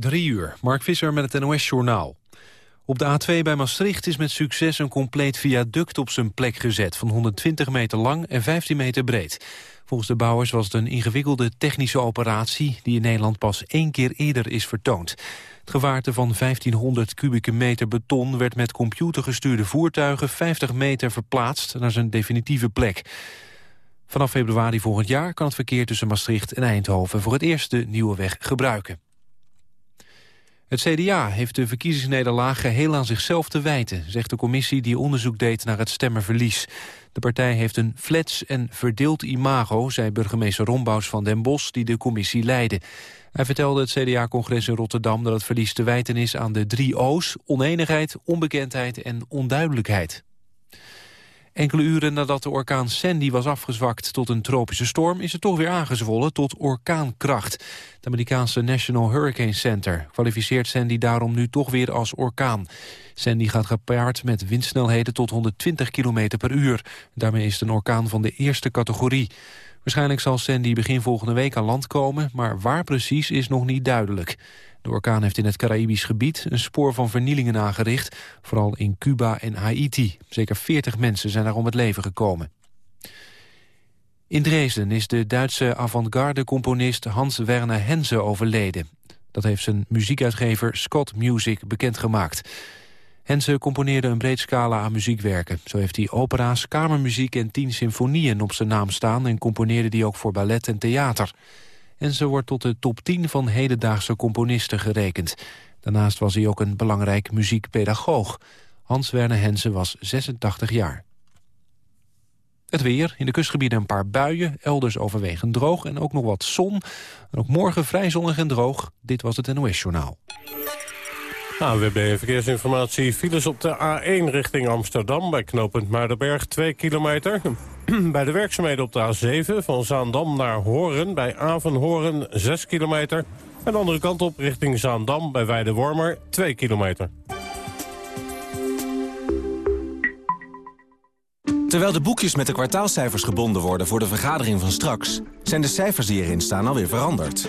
Drie uur, Mark Visser met het NOS-journaal. Op de A2 bij Maastricht is met succes een compleet viaduct op zijn plek gezet... van 120 meter lang en 15 meter breed. Volgens de bouwers was het een ingewikkelde technische operatie... die in Nederland pas één keer eerder is vertoond. Het gevaarte van 1500 kubieke meter beton... werd met computergestuurde voertuigen 50 meter verplaatst... naar zijn definitieve plek. Vanaf februari volgend jaar kan het verkeer tussen Maastricht en Eindhoven... voor het eerst de nieuwe weg gebruiken. Het CDA heeft de verkiezingsnederlaag geheel aan zichzelf te wijten... zegt de commissie die onderzoek deed naar het stemmenverlies. De partij heeft een flats en verdeeld imago... zei burgemeester Rombouws van Den Bosch, die de commissie leidde. Hij vertelde het CDA-congres in Rotterdam dat het verlies te wijten is... aan de drie O's, oneenigheid, onbekendheid en onduidelijkheid. Enkele uren nadat de orkaan Sandy was afgezwakt tot een tropische storm... is het toch weer aangezwollen tot orkaankracht. Het Amerikaanse National Hurricane Center kwalificeert Sandy daarom nu toch weer als orkaan. Sandy gaat gepaard met windsnelheden tot 120 km per uur. Daarmee is het een orkaan van de eerste categorie. Waarschijnlijk zal Sandy begin volgende week aan land komen... maar waar precies is nog niet duidelijk. De orkaan heeft in het Caraïbisch gebied een spoor van vernielingen aangericht, vooral in Cuba en Haiti. Zeker 40 mensen zijn daar om het leven gekomen. In Dresden is de Duitse avant-garde-componist Hans-Werner Henze overleden. Dat heeft zijn muziekuitgever Scott Music bekendgemaakt. Henze componeerde een breed scala aan muziekwerken. Zo heeft hij opera's, kamermuziek en tien symfonieën op zijn naam staan... en componeerde die ook voor ballet en theater en ze wordt tot de top 10 van hedendaagse componisten gerekend. Daarnaast was hij ook een belangrijk muziekpedagoog. Hans-Werner Hensen was 86 jaar. Het weer, in de kustgebieden een paar buien, elders overwegend droog... en ook nog wat zon. En ook morgen vrij zonnig en droog. Dit was het NOS-journaal. AWB Verkeersinformatie. Files op de A1 richting Amsterdam bij knooppunt Muidenberg 2 kilometer. bij de werkzaamheden op de A7 van Zaandam naar Horen bij Avenhoorn 6 kilometer. En de andere kant op richting Zaandam bij Weidewormer 2 kilometer. Terwijl de boekjes met de kwartaalcijfers gebonden worden voor de vergadering van straks... zijn de cijfers die erin staan alweer veranderd.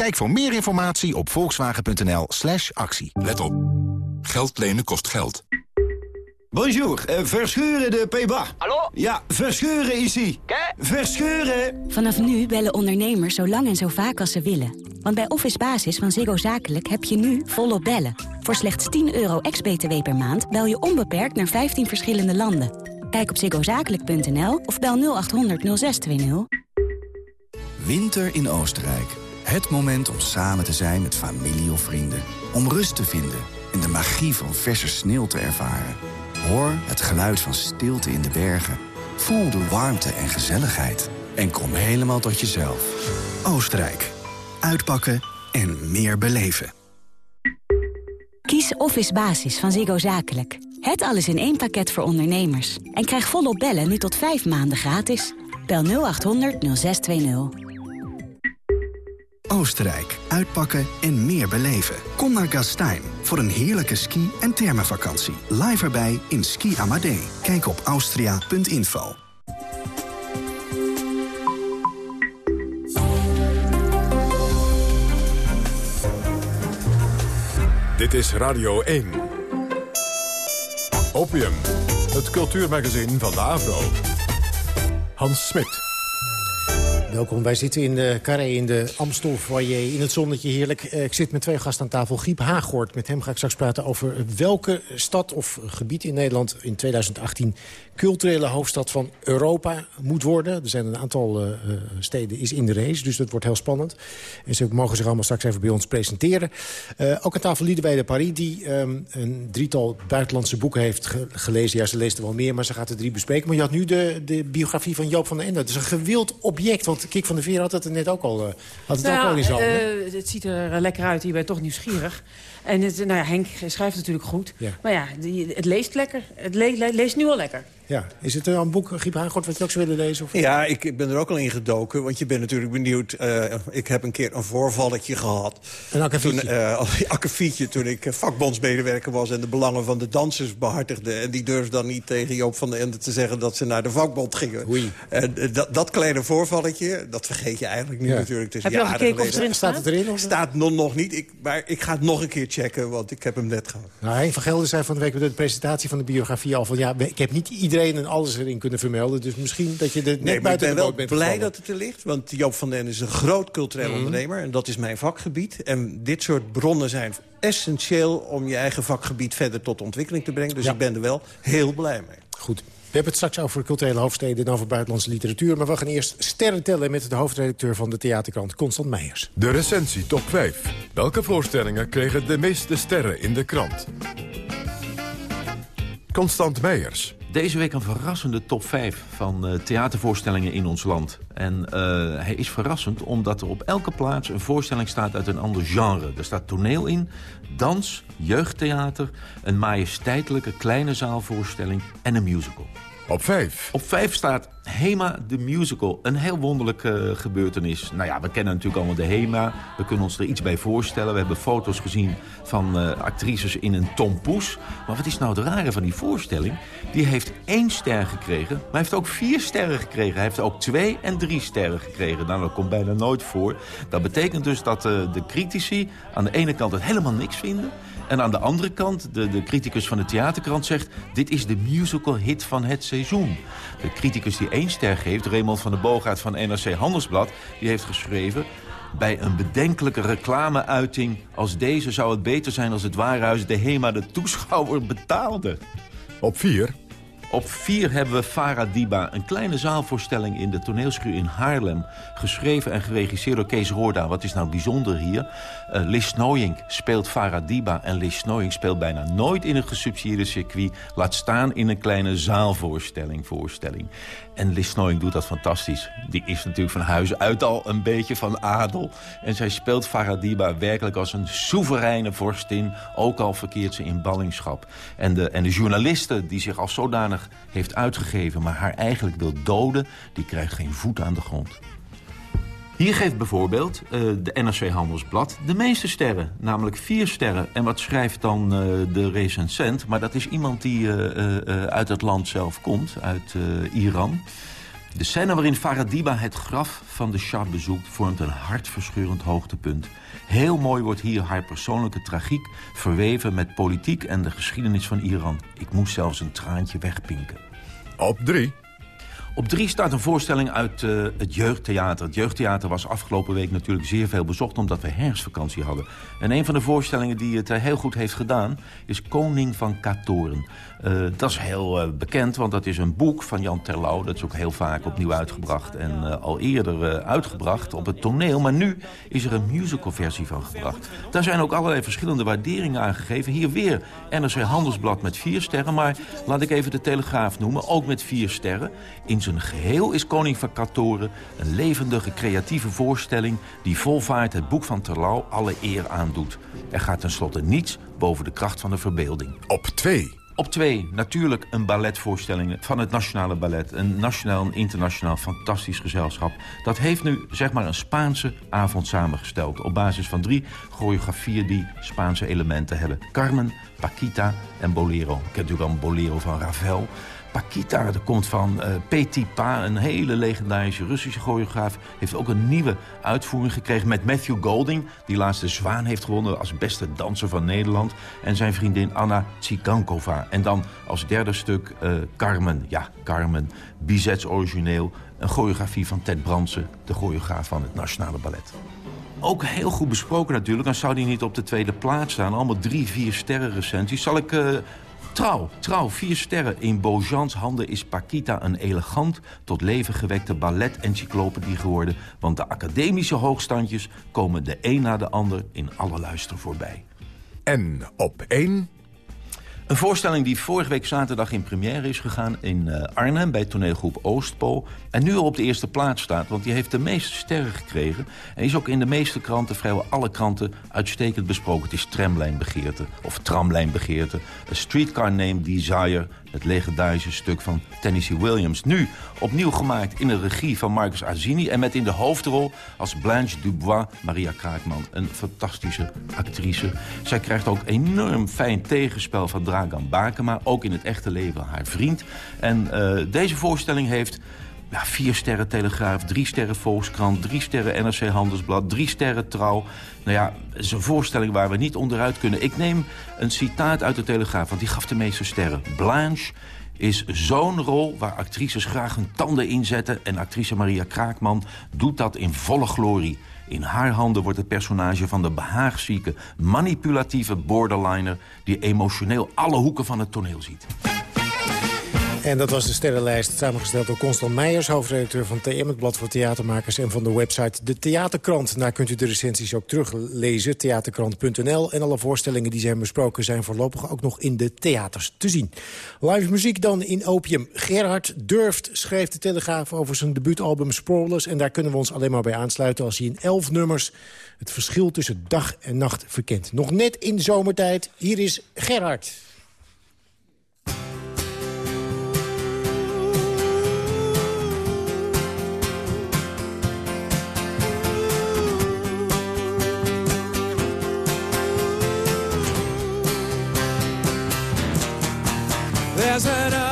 Kijk voor meer informatie op volkswagen.nl slash actie. Let op. Geld lenen kost geld. Bonjour, uh, verscheuren de Peba. Hallo? Ja, verscheuren is ie. Verscheuren! Vanaf nu bellen ondernemers zo lang en zo vaak als ze willen. Want bij Office Basis van Ziggo Zakelijk heb je nu volop bellen. Voor slechts 10 euro ex-BTW per maand bel je onbeperkt naar 15 verschillende landen. Kijk op ziggozakelijk.nl of bel 0800 0620. Winter in Oostenrijk. Het moment om samen te zijn met familie of vrienden. Om rust te vinden en de magie van verse sneeuw te ervaren. Hoor het geluid van stilte in de bergen. Voel de warmte en gezelligheid. En kom helemaal tot jezelf. Oostenrijk. Uitpakken en meer beleven. Kies Office Basis van Ziggo Zakelijk. Het alles in één pakket voor ondernemers. En krijg volop bellen nu tot vijf maanden gratis. Bel 0800 0620. Oostenrijk. Uitpakken en meer beleven. Kom naar Gastein voor een heerlijke ski- en thermenvakantie. Live erbij in Ski Amadee. Kijk op austria.info. Dit is Radio 1. Opium, het cultuurmagazin van de AVRO. Hans Smit. Welkom, wij zitten in de Carré in de Amstel foyer in het zonnetje heerlijk. Eh, ik zit met twee gasten aan tafel. Giep Haaghoort, met hem ga ik straks praten over welke stad of gebied in Nederland in 2018 culturele hoofdstad van Europa moet worden. Er zijn een aantal uh, steden is in de race, dus dat wordt heel spannend. En ze mogen zich allemaal straks even bij ons presenteren. Ook aan tafel Liedewij de Paris, die um, een drietal buitenlandse boeken heeft ge gelezen. Ja, ze leest er wel meer, maar ze gaat er drie bespreken. Maar je had nu de, de biografie van Joop van den Ende. Het is een gewild object, Kik van der Veer had het net ook al, had het nou, ook al in zijn uh, Het ziet er lekker uit, je bent toch nieuwsgierig. En het, nou ja, Henk schrijft natuurlijk goed. Ja. Maar ja, die, het leest lekker. Het le le leest nu al lekker. Ja, is het een boek, Giep Haagort, wat je ook zou willen lezen? Of? Ja, ik ben er ook al in gedoken, want je bent natuurlijk benieuwd. Uh, ik heb een keer een voorvalletje gehad. Een akkefietje? Toen, uh, akkefietje, toen ik vakbondsmedewerker was... en de belangen van de dansers behartigde. En die durfde dan niet tegen Joop van den Ende te zeggen... dat ze naar de vakbond gingen. Oei. En uh, dat, dat kleine voorvalletje, dat vergeet je eigenlijk niet ja. natuurlijk. heb je al gekeken of het erin staat? Staat het erin? Of? Staat nog, nog niet, ik, maar ik ga het nog een keer checken... want ik heb hem net gehad. Nou, Henk van Gelder zei van de week bij de presentatie van de biografie al... van ja, ik heb niet iedereen en alles erin kunnen vermelden. Dus misschien dat je er net nee, buiten ik ben wel blij gevallen. dat het er ligt. Want Joop van den is een groot cultureel mm -hmm. ondernemer. En dat is mijn vakgebied. En dit soort bronnen zijn essentieel om je eigen vakgebied verder tot ontwikkeling te brengen. Dus ja. ik ben er wel heel blij mee. Goed. We hebben het straks over culturele hoofdsteden en over buitenlandse literatuur. Maar we gaan eerst sterren tellen met de hoofdredacteur van de theaterkrant, Constant Meijers. De recensie top 5. Welke voorstellingen kregen de meeste sterren in de krant? Constant Meijers. Deze week een verrassende top 5 van uh, theatervoorstellingen in ons land. En uh, hij is verrassend omdat er op elke plaats een voorstelling staat uit een ander genre. Er staat toneel in, dans, jeugdtheater, een majesteitelijke kleine zaalvoorstelling en een musical. Op 5. Op 5 staat Hema de Musical. Een heel wonderlijke uh, gebeurtenis. Nou ja, we kennen natuurlijk allemaal de Hema. We kunnen ons er iets bij voorstellen. We hebben foto's gezien van uh, actrices in een tompoes. Maar wat is nou het rare van die voorstelling? Die heeft één ster gekregen, maar hij heeft ook vier sterren gekregen. Hij heeft ook twee en drie sterren gekregen. Nou, dat komt bijna nooit voor. Dat betekent dus dat uh, de critici aan de ene kant het helemaal niks vinden... En aan de andere kant, de, de criticus van de theaterkrant zegt... dit is de musical hit van het seizoen. De criticus die één ster geeft, Raymond van der Boogaard van NRC Handelsblad... die heeft geschreven... Bij een bedenkelijke reclameuiting als deze zou het beter zijn als het Waarhuis de HEMA de toeschouwer betaalde. Op vier op 4 hebben we Farah Diba, een kleine zaalvoorstelling in de toneelschuur in Haarlem. Geschreven en geregisseerd door Kees Roorda. Wat is nou bijzonder hier? Lis Snooyink speelt Farah Diba. En Lis Snooyink speelt bijna nooit in een gesubsidieerde circuit. Laat staan in een kleine zaalvoorstelling. Voorstelling. En Lis Snooyink doet dat fantastisch. Die is natuurlijk van huis uit al een beetje van adel. En zij speelt Farah Diba werkelijk als een soevereine vorstin. Ook al verkeert ze in ballingschap. En de, en de journaliste die zich als zodanig heeft uitgegeven... maar haar eigenlijk wil doden, die krijgt geen voet aan de grond. Hier geeft bijvoorbeeld uh, de NRC Handelsblad de meeste sterren. Namelijk vier sterren. En wat schrijft dan uh, de recensent? Maar dat is iemand die uh, uit het land zelf komt, uit Iran. De scène waarin Faradiba het graf van de Shah bezoekt... vormt een hartverscheurend hoogtepunt. Heel mooi wordt hier haar persoonlijke tragiek verweven met politiek en de geschiedenis van Iran. Ik moest zelfs een traantje wegpinken. Op drie. Op drie staat een voorstelling uit uh, het jeugdtheater. Het jeugdtheater was afgelopen week natuurlijk zeer veel bezocht... omdat we herfstvakantie hadden. En een van de voorstellingen die het uh, heel goed heeft gedaan... is Koning van Katoren. Uh, dat is heel bekend, want dat is een boek van Jan Terlouw. Dat is ook heel vaak opnieuw uitgebracht. En al eerder uitgebracht op het toneel. Maar nu is er een musicalversie van gebracht. Daar zijn ook allerlei verschillende waarderingen aangegeven. Hier weer NRC Handelsblad met vier sterren. Maar laat ik even de Telegraaf noemen, ook met vier sterren. In zijn geheel is Koning van Katoren een levendige, creatieve voorstelling... die volvaart het boek van Terlouw alle eer aandoet. Er gaat tenslotte niets boven de kracht van de verbeelding. Op twee. Op twee, natuurlijk een balletvoorstelling van het Nationale Ballet. Een nationaal en internationaal fantastisch gezelschap. Dat heeft nu zeg maar een Spaanse avond samengesteld. Op basis van drie choreografieën die Spaanse elementen hebben. Carmen, Paquita en Bolero. Ik heb natuurlijk al een Bolero van Ravel. Paquita, dat komt van uh, Petit Pa, een hele legendarische Russische choreograaf. Heeft ook een nieuwe uitvoering gekregen met Matthew Golding... die laatste Zwaan heeft gewonnen als beste danser van Nederland. En zijn vriendin Anna Tsikankova. En dan als derde stuk uh, Carmen. Ja, Carmen, Bizets origineel. Een choreografie van Ted Brandsen, de choreograaf van het Nationale Ballet. Ook heel goed besproken natuurlijk. Dan zou die niet op de tweede plaats staan. Allemaal drie, vier sterren recensies. Zal ik... Uh, Trouw, trouw, vier sterren. In Bojans handen is Paquita een elegant, tot leven gewekte ballet-encyclopedie geworden. Want de academische hoogstandjes komen de een na de ander in alle luister voorbij. En op één een voorstelling die vorige week zaterdag in première is gegaan in uh, Arnhem... bij toneelgroep Oostpool. En nu al op de eerste plaats staat, want die heeft de meeste sterren gekregen. En is ook in de meeste kranten, vrijwel alle kranten, uitstekend besproken. Het is Tramlijnbegeerte, of Tramlijnbegeerte. A Streetcar Named Desire, het legendarische stuk van Tennessee Williams. Nu opnieuw gemaakt in de regie van Marcus Azini... en met in de hoofdrol als Blanche Dubois Maria Kraakman. Een fantastische actrice. Zij krijgt ook enorm fijn tegenspel van Dragan Bakema. Ook in het echte leven haar vriend. En uh, deze voorstelling heeft... Ja, vier sterren Telegraaf, drie sterren Volkskrant... drie sterren NRC Handelsblad, drie sterren Trouw. Nou ja, het is een voorstelling waar we niet onderuit kunnen. Ik neem een citaat uit de Telegraaf, want die gaf de meeste sterren. Blanche is zo'n rol waar actrices graag hun tanden inzetten... en actrice Maria Kraakman doet dat in volle glorie. In haar handen wordt het personage van de behaagzieke, manipulatieve borderliner... die emotioneel alle hoeken van het toneel ziet. En dat was de sterrenlijst samengesteld door Constant Meijers... hoofdredacteur van TM, het blad voor theatermakers... en van de website De Theaterkrant. Daar kunt u de recensies ook teruglezen, theaterkrant.nl. En alle voorstellingen die zijn besproken... zijn voorlopig ook nog in de theaters te zien. Live muziek dan in Opium. Gerhard Durft schreef de Telegraaf over zijn debuutalbum Sprawlers... en daar kunnen we ons alleen maar bij aansluiten... als hij in elf nummers het verschil tussen dag en nacht verkent. Nog net in zomertijd. Hier is Gerhard. Lazarus.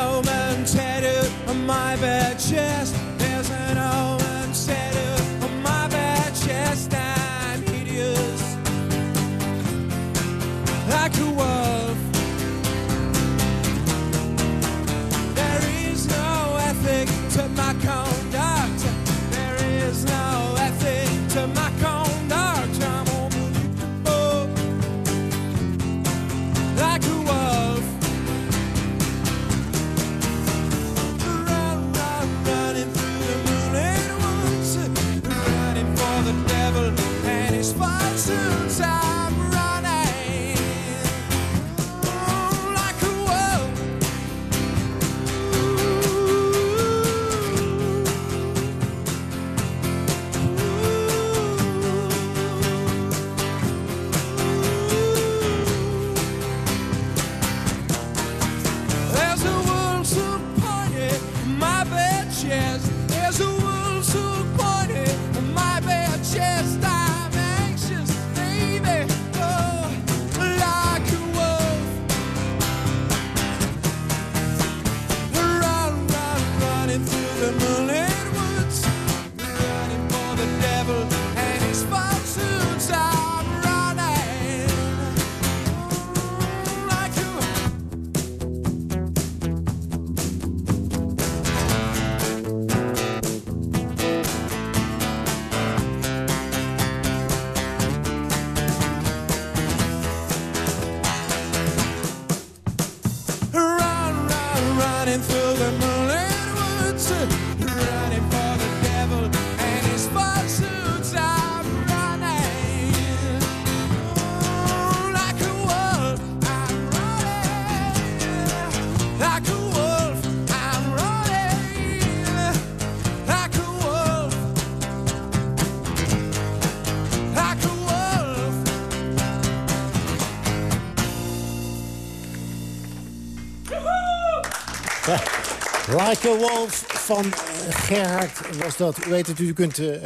A Wolf van uh, Gerhard was dat. U weet het, u kunt uh,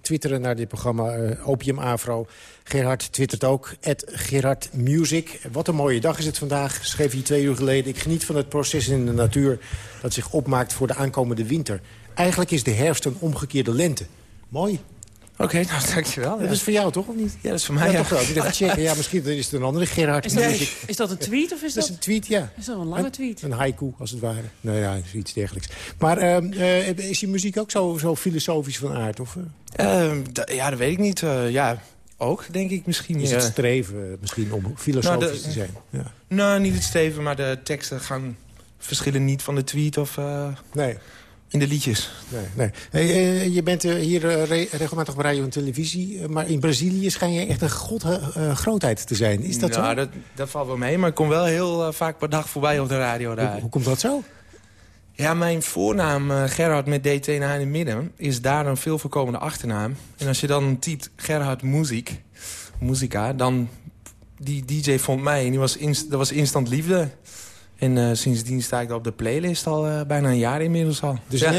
twitteren naar dit programma Opium Afro. Gerhard twittert ook, Gerhard Music. Wat een mooie dag is het vandaag, schreef hij twee uur geleden. Ik geniet van het proces in de natuur dat zich opmaakt voor de aankomende winter. Eigenlijk is de herfst een omgekeerde lente. Mooi. Oké, okay, nou dankjewel. Ja. Dat is voor jou toch, of niet? Ja, dat is voor mij, ja. ja. toch wel. Ik dacht, checken. Ja, misschien is het een andere Gerard. Is dat, is dat een tweet of is dat... Dat is een tweet, ja. Is dat een lange tweet? Een, een haiku, als het ware. Nou ja, iets dergelijks. Maar uh, is je muziek ook zo, zo filosofisch van aard? Of, uh? ja, dat weet ik niet. Uh, ja, ook, denk ik misschien. Is het streven misschien om filosofisch nou, de, te zijn? Ja. Nou, niet het streven, maar de teksten gaan verschillen niet van de tweet of... nee in de liedjes. Nee, nee. Hey, je bent hier re regelmatig op radio en televisie. Maar in Brazilië schijn je echt een god, uh, grootheid te zijn. Is dat nou, zo? Dat, dat valt wel mee, maar ik kom wel heel uh, vaak per dag voorbij op de radio daar. Hoe, hoe komt dat zo? Ja, mijn voornaam uh, Gerhard met DT naar in het midden... is daar een veel voorkomende achternaam. En als je dan typt Gerhard Muziek, Muzika... dan die DJ vond mij en die was inst dat was instant liefde. En uh, sindsdien sta ik op de playlist al uh, bijna een jaar inmiddels al. Dus ja.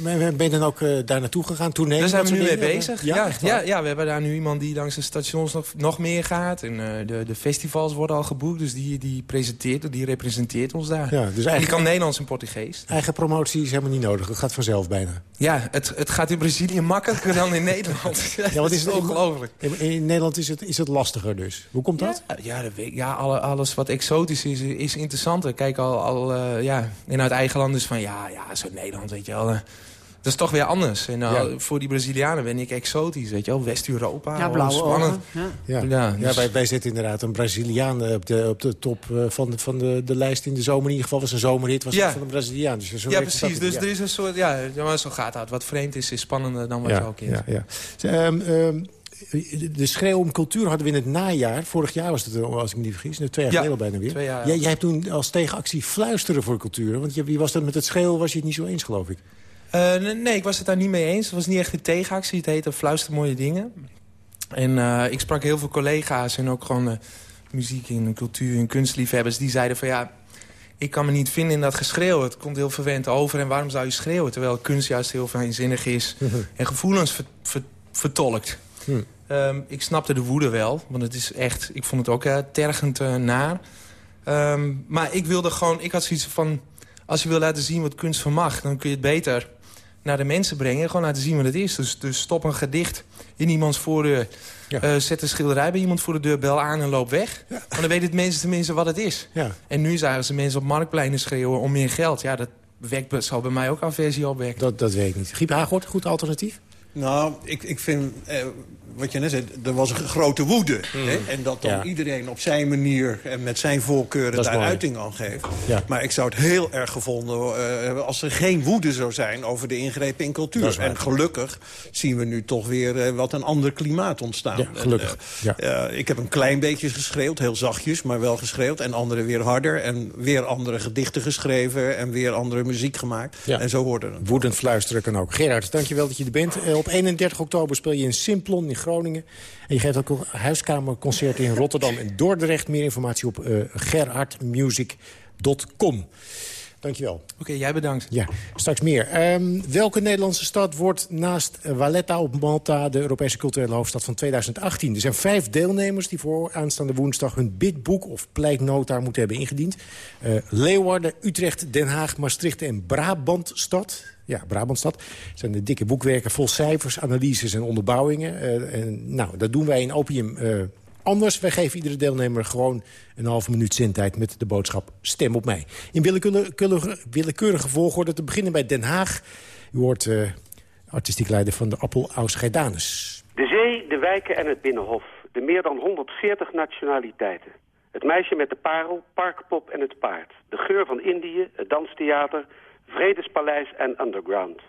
ben je dan ook uh, daar naartoe gegaan? Toen daar zijn we nu mee bezig. Ja, ja, ja, ja, we hebben daar nu iemand die langs de stations nog, nog meer gaat. En de, de festivals worden al geboekt. Dus die, die presenteert, die representeert ons daar. Ja, dus en die kan Nederlands en Portugees. Eigen promotie is helemaal niet nodig. Het gaat vanzelf bijna. Ja, het, het gaat in Brazilië makkelijker dan in Nederland. ja, wat is het ongelooflijk? In, in, Nederland is het, is het lastiger dus. Hoe komt dat? Ja, dat weet, ja alles wat exotisch is, is interessanter kijk al, al uh, ja, in uit eigen land is van... ja, ja, zo Nederland, weet je wel. Uh, dat is toch weer anders. En uh, ja. voor die Brazilianen ben ik exotisch, weet je wel. West-Europa, ja, blauwe spannend. Ja, ja. ja, dus... ja wij, wij zetten inderdaad een Braziliaan op de, op de top van, de, van de, de lijst in de zomer. In ieder geval was een zomerhit, was ja. van een Braziliaan. Dus ja, precies. Dus er is een soort, ja, maar zo gaat dat. Wat vreemd is, is spannender dan wat je ook is. Ja, ja. Dus, um, um, de schreeuw om cultuur hadden we in het najaar. Vorig jaar was het, als ik me niet vergis. Twee jaar ja, geleden bijna weer. Jaar, ja. jij, jij, hebt toen als tegenactie fluisteren voor cultuur. Want je, wie was dat met het schreeuwen was je het niet zo eens, geloof ik. Uh, nee, ik was het daar niet mee eens. Het was niet echt een tegenactie. Het heette Fluister Mooie Dingen. En uh, ik sprak heel veel collega's en ook gewoon uh, muziek- en cultuur- en kunstliefhebbers. Die zeiden van ja, ik kan me niet vinden in dat geschreeuw. Het komt heel verwend over. En waarom zou je schreeuwen? Terwijl kunst juist heel fijnzinnig is. en gevoelens ver, ver, vertolkt. Hm. Um, ik snapte de woede wel, want het is echt, ik vond het ook uh, tergend uh, naar. Um, maar ik wilde gewoon, ik had zoiets van... als je wil laten zien wat kunst van mag... dan kun je het beter naar de mensen brengen. Gewoon laten zien wat het is. Dus, dus stop een gedicht in iemands voordeur. Ja. Uh, zet een schilderij bij iemand voor de deur, bel aan en loop weg. Ja. Want dan weten het mensen tenminste wat het is. Ja. En nu zagen ze mensen op marktpleinen schreeuwen om meer geld. Ja, dat wekt, zal bij mij ook aversie opwekken. Dat, dat weet ik niet. Giep Hagort, goed alternatief? Nou, ik, ik vind, eh, wat je net zei, er was een grote woede. Mm. Hè? En dat dan Ja. iedereen op zijn manier en met zijn voorkeuren daar mooi. uiting aan geeft. Ja. Maar ik zou het heel erg gevonden eh, hebben als er geen woede zou zijn over de ingrepen in cultuur. En gelukkig zien we nu toch weer eh, wat een ander klimaat ontstaan. Ja, gelukkig. En, Ja. eh, eh, ik heb een klein beetje geschreeuwd, heel zachtjes, maar wel geschreeuwd. En anderen weer harder. En weer andere gedichten geschreven. En weer andere muziek gemaakt. Ja. En zo hoorde het. Woedend fluisteren kan ook. Gerard, dankjewel dat je er bent. Op 31 oktober speel je in Simplon in Groningen. En je geeft ook een huiskamerconcerten in Rotterdam en Dordrecht. Meer informatie op eh gerhardmusic.com. Dankjewel. Oké, jij bedankt. Ja, straks meer. Ehm, welke Nederlandse stad wordt naast Valletta op Malta... de Europese culturele hoofdstad van 2018? Er zijn vijf deelnemers die voor aanstaande woensdag... hun bidboek of pleitnota moeten hebben ingediend. Eh, Leeuwarden, Utrecht, Den Haag, Maastricht en Brabantstad. Ja, Brabantstad. Zijn de dikke boekwerken vol cijfers, analyses en onderbouwingen. Eh, en, nou, dat doen wij in Opium eh, anders. Wij geven iedere deelnemer gewoon een halve minuut zendtijd... met de boodschap stem op mij. In willekeurige, willekeurige volgorde te beginnen bij Den Haag. U hoort eh, artistiek leider van de Appel Ausgeidanus. De zee, de wijken en het binnenhof. De meer dan 140 nationaliteiten. Het meisje met de parel, parkpop en het paard. De geur van Indië, het danstheater, Vredespaleis en underground.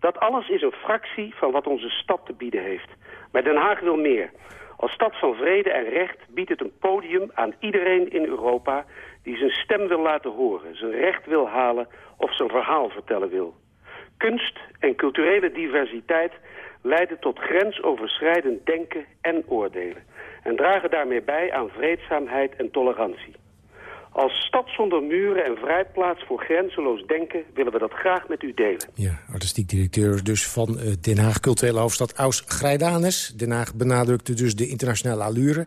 Dat alles is een fractie van wat onze stad te bieden heeft. Maar Den Haag wil meer. Als stad van vrede en recht biedt het een podium aan iedereen in Europa... die zijn stem wil laten horen, zijn recht wil halen of zijn verhaal vertellen wil. Kunst en culturele diversiteit leiden tot grensoverschrijdend denken en oordelen... en dragen daarmee bij aan vreedzaamheid en tolerantie. Als stad zonder muren en vrijplaats voor grenzeloos denken... willen we dat graag met u delen. Ja, artistiek directeur dus van eh, Den Haag, culturele hoofdstad Aus Grijdanes. Den Haag benadrukte dus de internationale allure.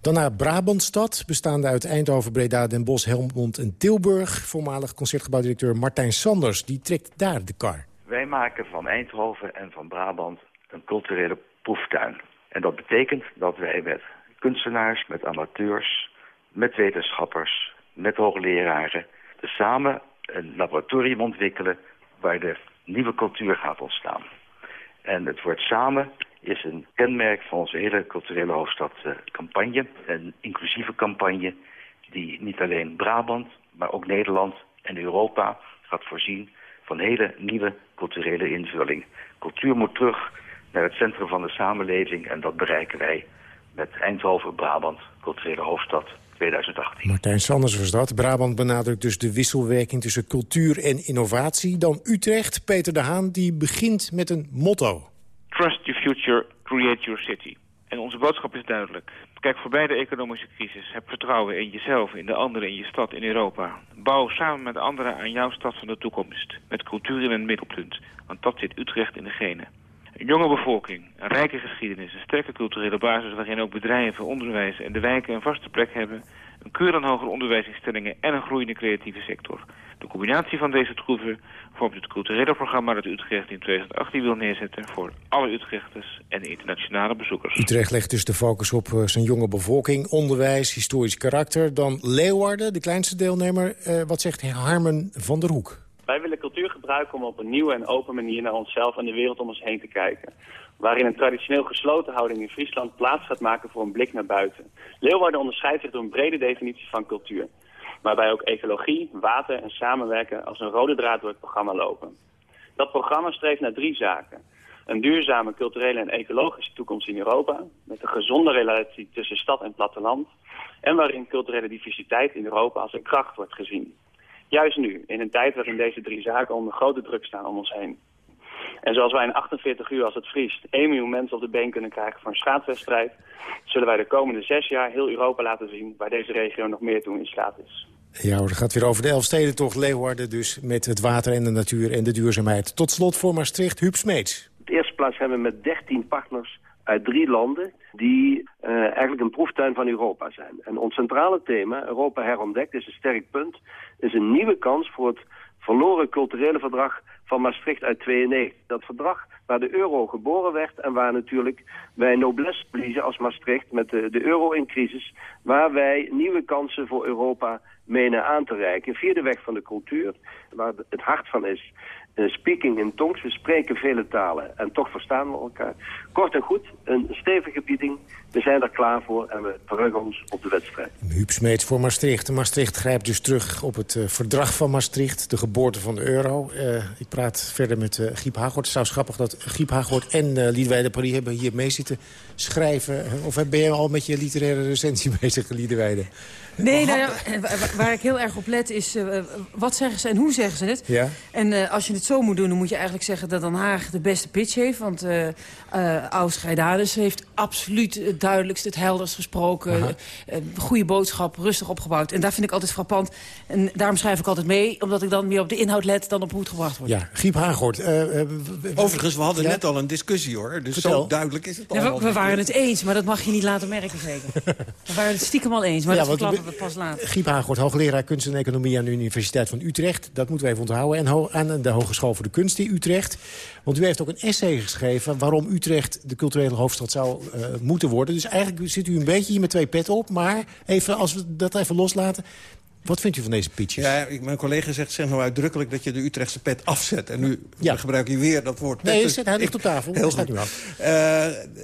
Dan naar Brabantstad, bestaande uit Eindhoven, Breda, Den Bosch, Helmond en Tilburg. Voormalig concertgebouwdirecteur Martijn Sanders, die trekt daar de kar. Wij maken van Eindhoven en van Brabant een culturele proeftuin. En dat betekent dat wij met kunstenaars, met amateurs, met wetenschappers, met hoogleraren... samen een laboratorium ontwikkelen waar de nieuwe cultuur gaat ontstaan. En het woord samen is een kenmerk van onze hele culturele hoofdstadcampagne. een inclusieve campagne die niet alleen Brabant, maar ook Nederland en Europa gaat voorzien van hele nieuwe culturele invulling. Cultuur moet terug naar het centrum van de samenleving en dat bereiken wij met Eindhoven, Brabant, culturele hoofdstad 2018. Martijn Sanders was dat. Brabant benadrukt dus de wisselwerking tussen cultuur en innovatie. Dan Utrecht, Peter de Haan, die begint met een motto. Trust your future, create your city. En onze boodschap is duidelijk. Kijk voorbij de economische crisis. Heb vertrouwen in jezelf, in de anderen, in je stad, in Europa. Bouw samen met anderen aan jouw stad van de toekomst. Met cultuur in het middelpunt. Want dat zit Utrecht in de genen. Jonge bevolking, een rijke geschiedenis, een sterke culturele basis... waarin ook bedrijven, onderwijs en de wijken een vaste plek hebben... een keur aan hoger onderwijsinstellingen en een groeiende creatieve sector. De combinatie van deze troeven vormt het culturele programma dat Utrecht in 2018 wil neerzetten... voor alle Utrechters en internationale bezoekers. Utrecht legt dus de focus op uh, zijn jonge bevolking, onderwijs, historisch karakter. Dan Leeuwarden, de kleinste deelnemer. Uh, wat zegt Harmen van der Hoek? Wij willen cultuur gebruiken om op een nieuwe en open manier naar onszelf en de wereld om ons heen te kijken. Waarin een traditioneel gesloten houding in Friesland plaats gaat maken voor een blik naar buiten. Leeuwarden onderscheidt zich door een brede definitie van cultuur. Waarbij ook ecologie, water en samenwerken als een rode draad door het programma lopen. Dat programma streeft naar drie zaken. Een duurzame culturele en ecologische toekomst in Europa. Met een gezonde relatie tussen stad en platteland. En waarin culturele diversiteit in Europa als een kracht wordt gezien. Juist nu, in een tijd waarin deze drie zaken onder grote druk staan om ons heen. En zoals wij in 48 uur als het vriest 1 miljoen mensen op de been kunnen krijgen voor een schaatswedstrijd... zullen wij de komende zes jaar heel Europa laten zien waar deze regio nog meer toe in staat is. Ja, het gaat weer over de Elfstedentocht Leeuwarden dus met het water en de natuur en de duurzaamheid. Tot slot voor Maastricht, Huub Smeets. Op de eerste plaats hebben we met 13 partners uit drie landen die uh, eigenlijk een proeftuin van Europa zijn. En ons centrale thema, Europa herontdekt, is een sterk punt, is een nieuwe kans voor het verloren culturele verdrag van Maastricht uit 92. Dat verdrag waar de euro geboren werd en waar natuurlijk wij noblesse bliezen als Maastricht met de, de euro in crisis, waar wij nieuwe kansen voor Europa menen aan te reiken. Via de weg van de cultuur, waar het hart van is, speaking in tongues. We spreken vele talen en toch verstaan we elkaar. Kort en goed, een stevige bieding. We zijn er klaar voor en we verheugen ons op de wedstrijd. Huub Smeets voor Maastricht. Maastricht grijpt dus terug op het uh, verdrag van Maastricht. De geboorte van de euro. Uh, ik praat verder met uh, Giep Hagort. Het is trouwens grappig dat Giep Hagort en uh, Paris hebben hier mee zitten schrijven. Of ben je al met je literaire recensie bezig, Liedwijde? Nee, nou ja, waar ik heel erg op let is uh, wat zeggen ze en hoe zeggen ze het. Ja. En uh, als je het zo moet doen, dan moet je eigenlijk zeggen dat Den Haag de beste pitch heeft. Want uh, uh, heeft absoluut het duidelijkst, het helderst gesproken. goede boodschap, rustig opgebouwd. En daar vind ik altijd frappant. En daarom schrijf ik altijd mee, omdat ik dan meer op de inhoud let dan op hoe het gebracht wordt. Ja, Giep Haagort. Overigens, we hadden ja? net al een discussie hoor. Dus Vertel. zo duidelijk is het ja, allemaal. we, we waren het eens, maar dat mag je niet laten merken zeker. we waren het stiekem al eens, maar Ja, dat want verklappen we pas later. Giep Haagort, hoogleraar kunst en economie aan de Universiteit van Utrecht. Dat moeten we even onthouden. En aan de Hogeschool voor de Kunst in Utrecht. Want u heeft ook een essay geschreven waarom Utrecht de culturele hoofdstad zou uh, moeten worden. Dus eigenlijk zit u een beetje hier met twee petten op. Maar even, als we dat even loslaten... Wat vindt u van deze pitches? Ja, mijn collega zegt zeg nou uitdrukkelijk dat je de Utrechtse pet afzet. En nu Ja. gebruik je weer dat woord pet. Nee, Dus zet- hij ligt op tafel. Heel goed. nu. Eh,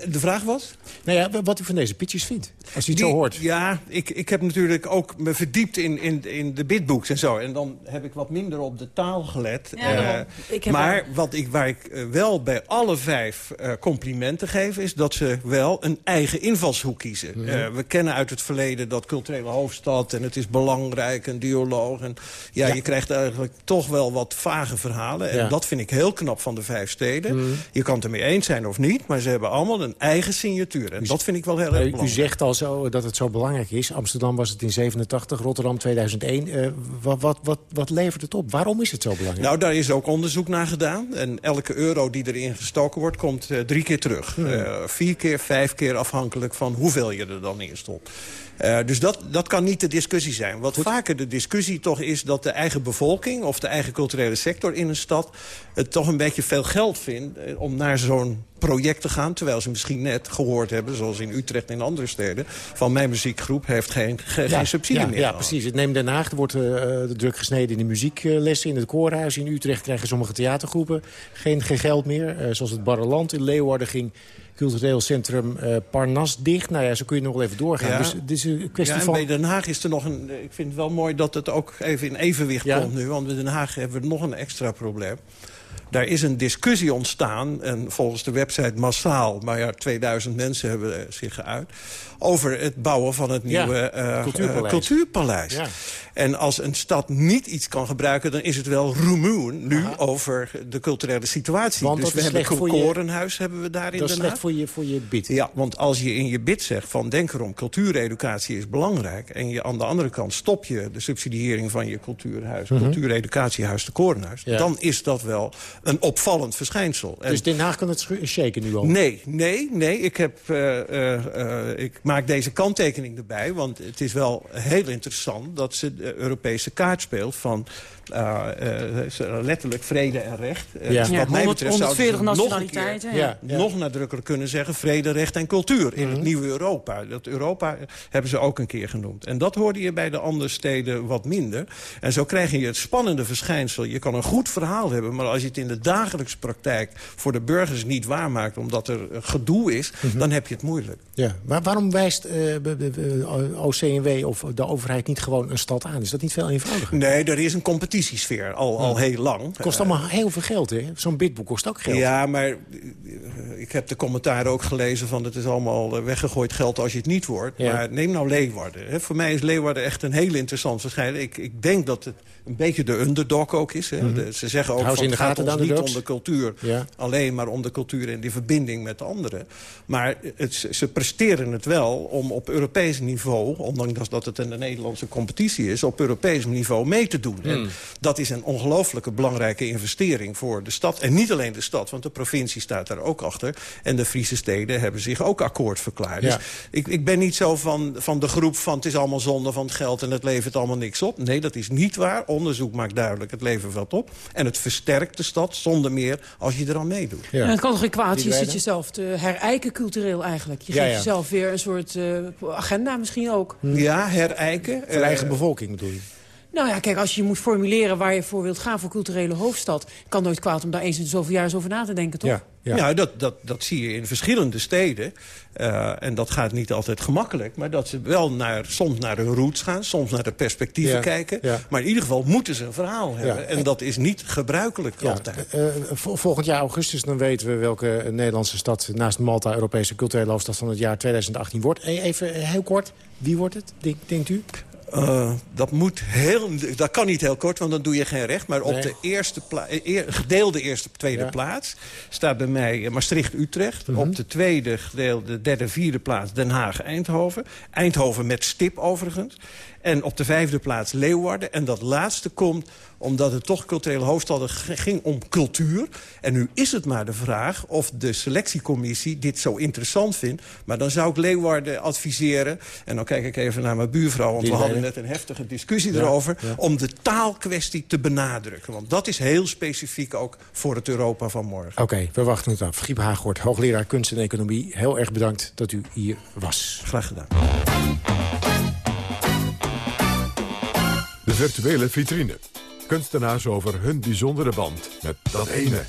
de vraag was? Nou ja, wat u van deze pitches vindt. Als u het Die- zo hoort. Ja, ik, ik heb natuurlijk ook me verdiept in, in, in de bidbooks en zo. En dan heb ik wat minder op de taal gelet. Ja, Eh, daarom. Ik heb maar wel- wat ik, waar ik eh, wel bij alle vijf eh, complimenten geef... is dat ze wel een eigen invalshoek kiezen. Mhm. Eh, we kennen uit het verleden dat culturele hoofdstad... en het is belangrijk Een dialoog. En, ja, je krijgt eigenlijk toch wel wat vage verhalen. En Ja. dat vind ik heel knap van de vijf steden. Mhm. Je kan het ermee eens zijn of niet, maar ze hebben allemaal een eigen signatuur. En dat vind ik wel heel erg Eh, u belangrijk. zegt al zo dat het zo belangrijk is. Amsterdam was het in 87, Rotterdam 2001. Eh, wat, wat, wat, wat levert het op? Waarom is het zo belangrijk? Nou, daar is ook onderzoek naar gedaan. En elke euro die erin gestoken wordt, komt eh, drie keer terug. Hmm. Eh, vier keer, vijf keer afhankelijk van hoeveel je er dan in stopt. Dus dat, dat kan niet de discussie zijn. Wat vaker de discussie toch is dat de eigen bevolking... of de eigen culturele sector in een stad... het toch een beetje veel geld vindt eh, om naar zo'n project te gaan... terwijl ze misschien net gehoord hebben, zoals in Utrecht en in andere steden... van mijn muziekgroep heeft geen, ge- geen subsidie ja, meer. Ja, precies. Het neemt Den Haag. Er wordt eh, de druk gesneden in de muzieklessen in het koorhuis. In Utrecht krijgen sommige theatergroepen geen, geen geld meer. Eh, zoals het Barreland in Leeuwarden ging cultureel centrum eh, Parnas dicht. Nou ja, zo kun je nog wel even doorgaan. Ja. Dus het is een kwestie ja, en van... bij Den Haag is er nog een... Ik vind het wel mooi dat het ook even in evenwicht Ja. komt nu. Want bij Den Haag hebben we nog een extra probleem. Daar is een discussie ontstaan, en volgens de website massaal... maar ja, 2000 mensen hebben zich geuit... over het bouwen van het Ja, nieuwe eh, cultuurpaleis. eh, cultuurpaleis. Ja. En als een stad niet iets kan gebruiken... dan is het wel rumoer nu over de culturele situatie. Want dus we hebben voor je- Korenhuis hebben we daar in dat is slecht Haag. voor je, voor je bid. Ja, want als je in je bid zegt van denk erom, cultuureducatie is belangrijk... en je aan de andere kant stop je de subsidiëring van je cultuurhuis... Mhm. cultuureducatiehuis de Korenhuis... Ja. dan is dat wel een opvallend verschijnsel. En Dus Den Haag kan het shaken nu al? Nee, nee, nee. Ik, heb, eh, eh, eh, ik maak deze kanttekening erbij. Want het is wel heel interessant dat ze de Europese kaart speelt van... eh, eh, letterlijk vrede en recht. Eh, Ja. dus Ja, wat mij 100 betreft zouden ze 140 nog een nationaliteiten, keer ja. Nog nadrukkelijker kunnen zeggen... vrede, recht en cultuur in Mhm. het nieuwe Europa. Dat Europa hebben ze ook een keer genoemd. En dat hoorde je bij de andere steden wat minder. En zo krijg je het spannende verschijnsel. Je kan een goed verhaal hebben, maar als je het in de dagelijkse praktijk... voor de burgers niet waarmaakt omdat er gedoe is... Mhm. dan heb je het moeilijk. Ja, maar waarom wijst eh, OCMW of de overheid niet gewoon een stad aan? Is dat niet veel eenvoudiger? Nee, er is een competitiesfeer al, al heel lang. Het kost allemaal heel veel geld, hè? Zo'n bidboek kost ook geld. Ja, maar eh, ik heb de commentaren ook gelezen van... het is allemaal eh, weggegooid geld als je het niet wordt. Ja. Maar neem nou Leeuwarden. Hè. Voor mij is Leeuwarden echt een heel interessant verschijnen. Ik, ik denk dat het een beetje de underdog ook is. Hè. Mhm. Ze zeggen ook van het gaat ons niet om de cultuur. Ja. Alleen maar om de cultuur en die verbinding met de anderen. Maar het, ze presteren het wel om op Europees niveau... ondanks dat het een Nederlandse competitie is... op Europees niveau mee te doen. En. Dat is een ongelooflijke belangrijke investering voor de stad. En niet alleen de stad, want de provincie staat daar ook achter. En de Friese steden hebben zich ook akkoord verklaard. Ja. Dus ik, ik ben niet zo van, van de groep van het is allemaal zonde van het geld... en het levert allemaal niks op. Nee, dat is niet waar. Onderzoek maakt duidelijk, het levert wat op. En het versterkt de stad zonder meer als je er aan meedoet. Ja. het kan toch geen kwaad, je zit jezelf te herijken cultureel eigenlijk. Je Ja, geeft ja. jezelf weer een soort eh, agenda misschien ook. Ja, herijken. Voor de eigen bevolking bedoel je? Nou ja, kijk, als je moet formuleren waar je voor wilt gaan voor culturele hoofdstad... kan nooit kwaad om daar eens in zoveel jaar eens over na te denken, toch? Ja, dat, dat, dat zie je in verschillende steden. Eh, en dat gaat niet altijd gemakkelijk. Maar dat ze wel naar, soms naar hun roots gaan. Soms naar de perspectieven Ja, kijken. ja. Maar in ieder geval moeten ze een verhaal hebben. Ja. En dat is niet gebruikelijk Ja, altijd. eh, vol- volgend jaar augustus dan weten we welke Nederlandse stad... naast Malta Europese culturele hoofdstad van het jaar 2018 wordt. E- Even eh, heel kort, wie wordt het, denk, denkt u? Eh, dat, moet heel, dat kan niet heel kort, want dan doe je geen recht. Maar op Nee. de eerste eer- gedeelde eerste tweede Ja. plaats staat bij mij eh, Maastricht-Utrecht. Mhm. Op de tweede gedeelde derde vierde plaats Den Haag-Eindhoven. Eindhoven met stip overigens. En op de vijfde plaats Leeuwarden. En dat laatste komt omdat het toch culturele hoofdstad ging om cultuur. En nu is het maar de vraag of de selectiecommissie dit zo interessant vindt. Maar dan zou ik Leeuwarden adviseren. En dan kijk ik even naar mijn buurvrouw, want Die we hadden net een heftige discussie Ja, erover... ja. om de taalkwestie te benadrukken. Want dat is heel specifiek ook voor het Europa van morgen. Oké, we wachten het af. Giep Haaghoort, hoogleraar kunst en economie. Heel erg bedankt dat u hier was. Graag gedaan. Virtuele vitrine. Kunstenaars over hun bijzondere band met dat ene.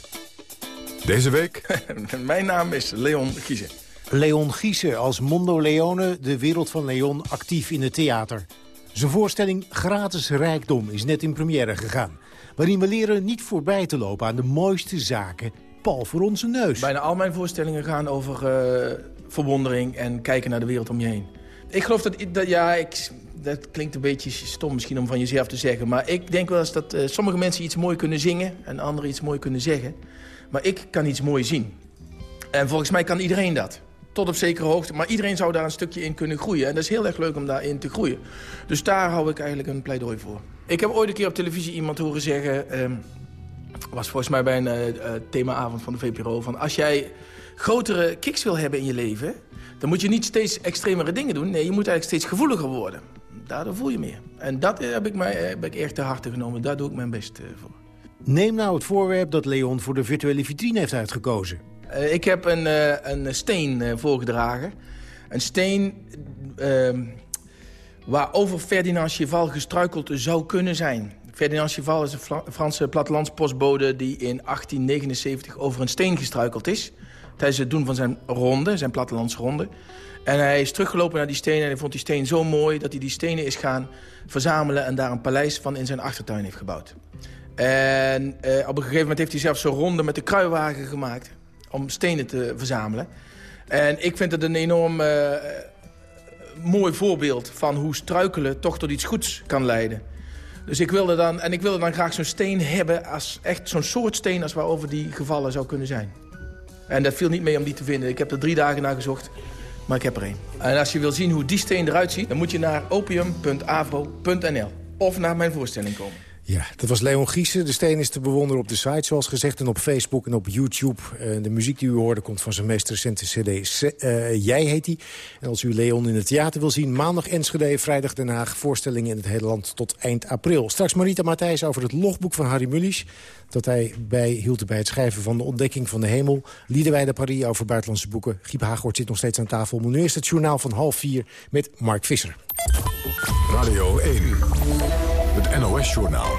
Deze week... Mijn naam is Leon Giezen. Leon Giese als Mondo Leone, de wereld van Leon, actief in het theater. Zijn voorstelling Gratis Rijkdom is net in première gegaan. Waarin we leren niet voorbij te lopen aan de mooiste zaken, pal voor onze neus. Bijna al mijn voorstellingen gaan over eh, verwondering en kijken naar de wereld om je heen. Ik geloof dat, dat ja, ik, dat klinkt een beetje stom misschien om van jezelf te zeggen. Maar ik denk wel eens dat eh, sommige mensen iets mooi kunnen zingen... en anderen iets mooi kunnen zeggen. Maar ik kan iets mooi zien. En volgens mij kan iedereen dat. Tot op zekere hoogte. Maar iedereen zou daar een stukje in kunnen groeien. En dat is heel erg leuk om daarin te groeien. Dus daar hou ik eigenlijk een pleidooi voor. Ik heb ooit een keer op televisie iemand horen zeggen... ehm, was volgens mij bij een eh, themaavond van de VPRO... van als jij grotere kicks wil hebben in je leven... dan moet je niet steeds extremere dingen doen. Nee, je moet eigenlijk steeds gevoeliger worden. Daardoor voel je meer. En dat eh, heb ik, mij, heb ik echt te harte genomen. Daar doe ik mijn best eh, voor. Neem nou het voorwerp dat Leon voor de virtuele vitrine heeft uitgekozen. Eh, ik heb een, eh, een steen eh, voorgedragen. Een steen ehm, waarover Ferdinand Cheval gestruikeld zou kunnen zijn. Ferdinand Cheval is een Fla- Franse plattelandspostbode... die in 1879 over een steen gestruikeld is. Tijdens het doen van zijn ronde, zijn plattelandsronde. En hij is teruggelopen naar die steen en hij vond die steen zo mooi... dat hij die stenen is gaan verzamelen... en daar een paleis van in zijn achtertuin heeft gebouwd. En eh, op een gegeven moment heeft hij zelfs zo'n ronde met de kruiwagen gemaakt... om stenen te verzamelen. En ik vind het een enorm eh, mooi voorbeeld van hoe struikelen toch tot iets goeds kan leiden. Dus ik wilde dan, en ik wilde dan graag zo'n steen hebben, als echt zo'n soort steen als waarover die gevallen zou kunnen zijn. En dat viel niet mee om die te vinden. Ik heb er drie dagen naar gezocht, maar ik heb er één. En als je wil zien hoe die steen eruit ziet, dan moet je naar opium.avro.nl of naar mijn voorstelling komen. Ja, dat was Leon Giesen. De steen is te bewonderen op de site, zoals gezegd, en op Facebook en op YouTube. De muziek die u hoorde komt van zijn meest recente cd. Eh, Jij heet hij. En als u Leon in het theater wil zien, maandag Enschede, vrijdag Den Haag. Voorstellingen in het hele land tot eind april. Straks Marita Matthijs over het logboek van Harry Mulisch. Dat hij bij, hield bij het schrijven van de ontdekking van de hemel. Liederwijde Paris over buitenlandse boeken. Giep Haaghoort zit nog steeds aan tafel. Maar nu is het journaal van half vier met Mark Visser. Radio 1, het NOS-journaal.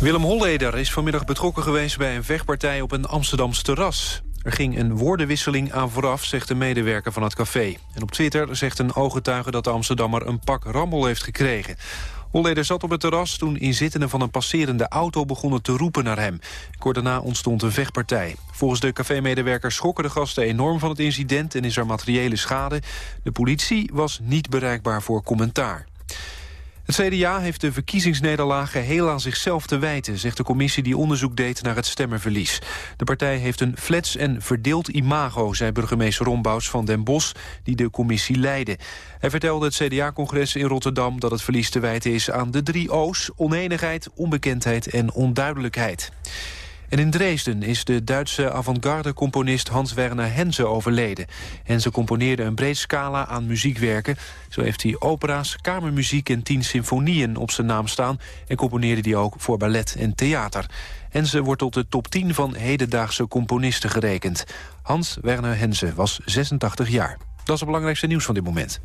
Willem Holleder is vanmiddag betrokken geweest bij een vechtpartij op een Amsterdamse terras. Er ging een woordenwisseling aan vooraf, zegt een medewerker van het café. En op Twitter zegt een ooggetuige dat de Amsterdammer een pak rammel heeft gekregen. Holleder zat op het terras toen inzittenden van een passerende auto begonnen te roepen naar hem. Kort daarna ontstond een vechtpartij. Volgens de cafémedewerker schrokken de gasten enorm van het incident en is er materiële schade. De politie was niet bereikbaar voor commentaar. Het CDA heeft de verkiezingsnederlaag geheel aan zichzelf te wijten... zegt de commissie die onderzoek deed naar het stemmenverlies. De partij heeft een flats en verdeeld imago... zei burgemeester Rombouts van Den Bosch, die de commissie leidde. Hij vertelde het CDA-congres in Rotterdam... dat het verlies te wijten is aan de drie O's... oneenigheid, onbekendheid en onduidelijkheid. En in Dresden is de Duitse avant-garde-componist Hans-Werner Henze overleden. Henze componeerde een breed scala aan muziekwerken. Zo heeft hij opera's, kamermuziek en tien symfonieën op zijn naam staan... en componeerde die ook voor ballet en theater. Henze wordt tot de top 10 van hedendaagse componisten gerekend. Hans-Werner Henze was 86 jaar. Dat is het belangrijkste nieuws van dit moment.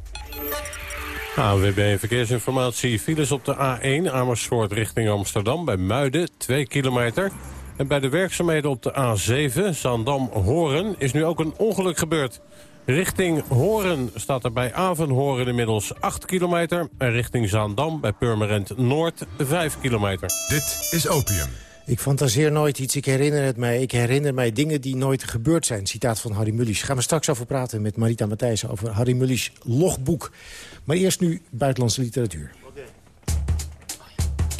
ANWB Verkeersinformatie. Files op de A1 Amersfoort richting Amsterdam bij Muiden, 2 kilometer. En bij de werkzaamheden op de A7 Zaandam-Horen is nu ook een ongeluk gebeurd. Richting Horen staat er bij Avenhoren inmiddels 8 kilometer. En richting Zaandam bij Purmerend Noord 5 kilometer. Dit is Opium. Ik fantaseer nooit iets, ik herinner het mij. Ik herinner mij dingen die nooit gebeurd zijn. Citaat van Harry Mullisch. Gaan we straks over praten met Marita Matthijssen over Harry Mullisch logboek. Maar eerst nu buitenlandse literatuur.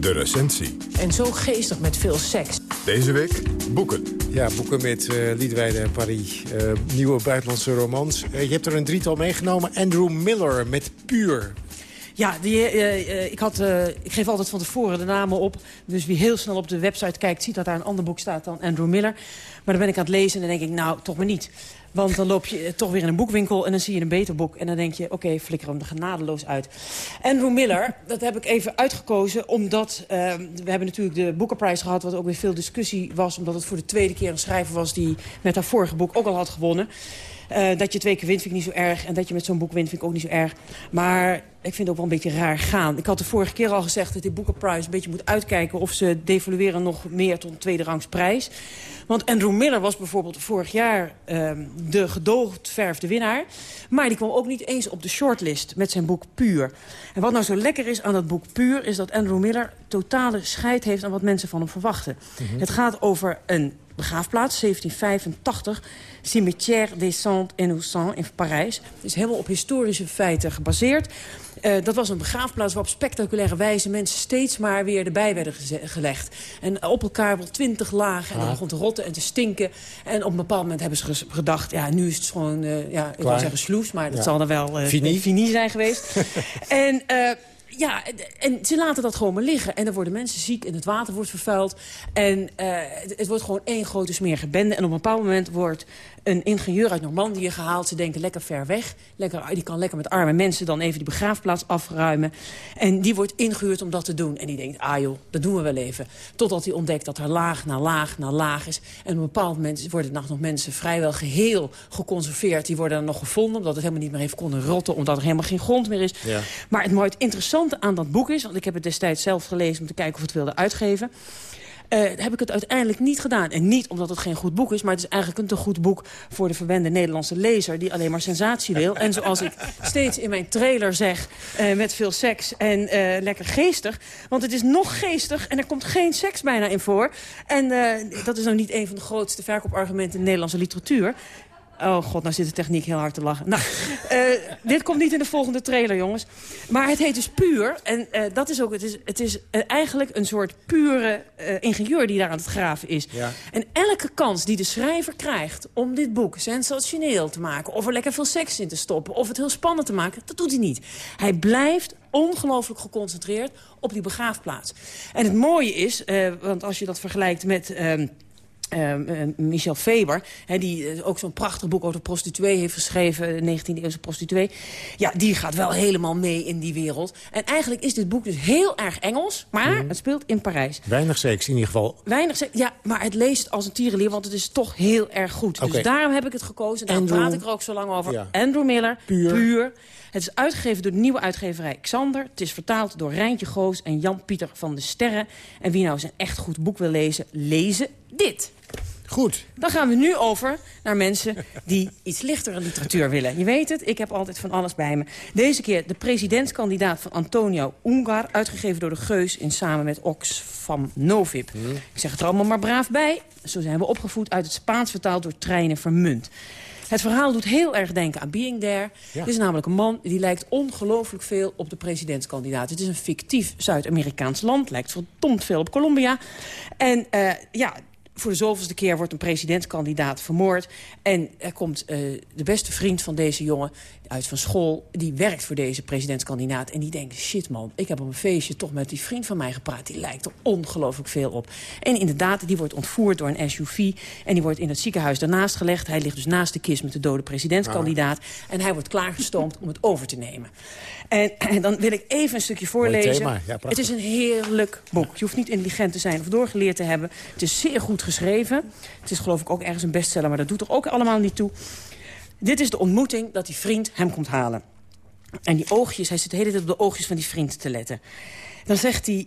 De recensie. En zo geestig met veel seks. Deze week boeken. Ja, boeken met uh, Liedwijde Paris. Uh, nieuwe buitenlandse romans. Uh, je hebt er een drietal meegenomen. Andrew Miller met Puur. Ja, die, uh, ik, had, uh, ik geef altijd van tevoren de namen op. Dus wie heel snel op de website kijkt, ziet dat daar een ander boek staat dan Andrew Miller. Maar dan ben ik aan het lezen en dan denk ik, nou, toch maar niet. Want dan loop je toch weer in een boekwinkel en dan zie je een beter boek. En dan denk je, oké, flikker hem er genadeloos uit. Andrew Miller, dat heb ik even uitgekozen omdat... Uh, we hebben natuurlijk de Booker gehad, wat ook weer veel discussie was... omdat het voor de tweede keer een schrijver was die met haar vorige boek ook al had gewonnen. Eh, dat je twee keer wint vind ik niet zo erg. En dat je met zo'n boek wint vind ik ook niet zo erg. Maar ik vind het ook wel een beetje raar gaan. Ik had de vorige keer al gezegd dat die Booker Prize een beetje moet uitkijken... of ze devalueren nog meer tot een tweede rangs prijs. Want Andrew Miller was bijvoorbeeld vorig jaar uh, de gedoodverfde winnaar. Maar die kwam ook niet eens op de shortlist met zijn boek Puur. En wat nou zo lekker is aan dat boek Puur... is dat Andrew Miller totale scheid heeft aan wat mensen van hem verwachten. Mhm. Het gaat over een begraafplaats, 1785... Cimetière des Saints Innocents in Parijs. Het is helemaal op historische feiten gebaseerd. Uh, dat was een begraafplaats waarop spectaculaire wijze mensen steeds maar weer erbij werden gelegd. En op elkaar wel twintig lagen en dan Ah. begon te rotten en te stinken. En op een bepaald moment hebben ze gedacht, ja, nu is het gewoon, uh, ja, ik wil zeggen sloes, maar dat Ja. zal dan wel uh, Fini. zijn geweest. en... Ja, en ze laten dat gewoon maar liggen. En dan worden mensen ziek en het water wordt vervuild. En uh, het, het, wordt gewoon één grote smerige bende. En op een bepaald moment wordt een ingenieur uit Normandië gehaald. Ze denken lekker ver weg. Lekker, die kan lekker met arme mensen dan even die begraafplaats afruimen. En die wordt ingehuurd om dat te doen. En die denkt, ah joh, dat doen we wel even. Totdat hij ontdekt dat er laag na laag na laag is. En op een bepaald moment worden nog mensen vrijwel geheel geconserveerd. Die worden dan nog gevonden, omdat het helemaal niet meer heeft konden rotten. Omdat er helemaal geen grond meer is. Ja. Maar het mooie, het interessante aan dat boek is... want ik heb het destijds zelf gelezen om te kijken of het wilde uitgeven... Uh, heb ik het uiteindelijk niet gedaan. En niet omdat het geen goed boek is, maar het is eigenlijk een te goed boek... voor de verwende Nederlandse lezer die alleen maar sensatie wil. En zoals ik steeds in mijn trailer zeg, uh, met veel seks en uh, lekker geestig. Want het is nog geestig en er komt geen seks bijna in voor. En dat is nou niet een van de grootste verkoopargumenten in de Nederlandse literatuur. Oh god, nou zit de techniek heel hard te lachen. Nou, uh, dit komt niet in de volgende trailer, jongens. Maar het heet dus Puur. En uh, dat is ook, het is, het is uh, eigenlijk een soort pure ingenieur die daar aan het graven is. Ja. En elke kans die de schrijver krijgt om dit boek sensationeel te maken... of er lekker veel seks in te stoppen, of het heel spannend te maken... dat doet hij niet. Hij blijft ongelooflijk geconcentreerd op die begraafplaats. En het mooie is, want als je dat vergelijkt met... Uh, Michel Faber, hè, die uh, ook zo'n prachtig boek over de prostituee heeft geschreven, de 19e eeuwse prostituee. Ja, die gaat wel helemaal mee in die wereld. En eigenlijk is dit boek dus heel erg Engels, maar Mhm. het speelt in Parijs. Weinig seks in ieder geval. Weinig seks, ja, maar het leest als een tierenlier, want het is toch heel erg goed. Dus daarom heb ik het gekozen. Daar praat ik er ook zo lang over. Ja. Andrew Miller, Puur. Het is uitgegeven door de nieuwe uitgeverij Xander. Het is vertaald door Rijntje Goos en Jan-Pieter van de Sterren. En wie nou eens een echt goed boek wil lezen, lezen dit. Goed. Dan gaan we nu over naar mensen die iets lichtere literatuur willen. Je weet het, ik heb altijd van alles bij me. Deze keer de presidentskandidaat van Antonio Ungar... uitgegeven door de Geus in samen met Ox van Novib. Ik zeg het er allemaal maar braaf bij. Zo zijn we opgevoed uit het Spaans vertaald door Treinen Vermunt. Het verhaal doet heel erg denken aan Being There. Ja. Het is namelijk een man die lijkt ongelooflijk veel op de presidentskandidaat. Het is een fictief Zuid-Amerikaans land. Lijkt verdomd veel op Colombia. En uh, ja, voor de zoveelste keer wordt een presidentskandidaat vermoord. En er komt uh, de beste vriend van deze jongen uit van school... die werkt voor deze presidentskandidaat. En die denkt, shit man, ik heb op een feestje toch met die vriend van mij gepraat. Die lijkt er ongelooflijk veel op. En inderdaad, die wordt ontvoerd door een SUV. En die wordt in het ziekenhuis daarnaast gelegd. Hij ligt dus naast de kist met de dode presidentskandidaat. En hij wordt klaargestoomd om het over te nemen. En, en dan wil ik even een stukje voorlezen. ja, het is een heerlijk boek. Je hoeft niet intelligent te zijn of doorgeleerd te hebben. Het is zeer goed geschreven. Het is geloof ik ook ergens een bestseller, maar dat doet er ook allemaal niet toe. Dit is de ontmoeting dat die vriend hem komt halen. En die oogjes, hij zit de hele tijd op de oogjes van die vriend te letten. Dan zegt hij,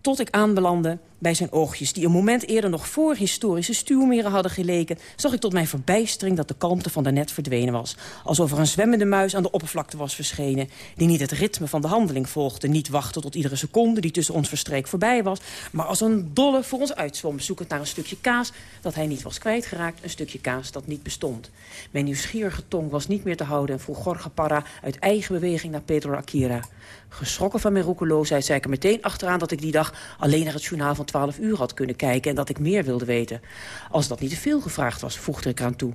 tot ik aanbelandde bij zijn oogjes... die een moment eerder nog voor historische stuwmeren hadden geleken... zag ik tot mijn verbijstering dat de kalmte van daarnet verdwenen was. Alsof er een zwemmende muis aan de oppervlakte was verschenen... die niet het ritme van de handeling volgde... niet wachtte tot iedere seconde die tussen ons verstreek voorbij was... maar als een dolle voor ons uitzwom, zoekend naar een stukje kaas... dat hij niet was kwijtgeraakt, een stukje kaas dat niet bestond. Mijn nieuwsgierige tong was niet meer te houden... en vroeg Gorga Parra uit eigen beweging naar Pedro Akira. Geschrokken van mijn roekeloosheid zei ik er meteen achteraan... dat ik die dag alleen naar het journaal van 12 uur had kunnen kijken... en dat ik meer wilde weten. Als dat niet te veel gevraagd was, voegde ik eraan toe.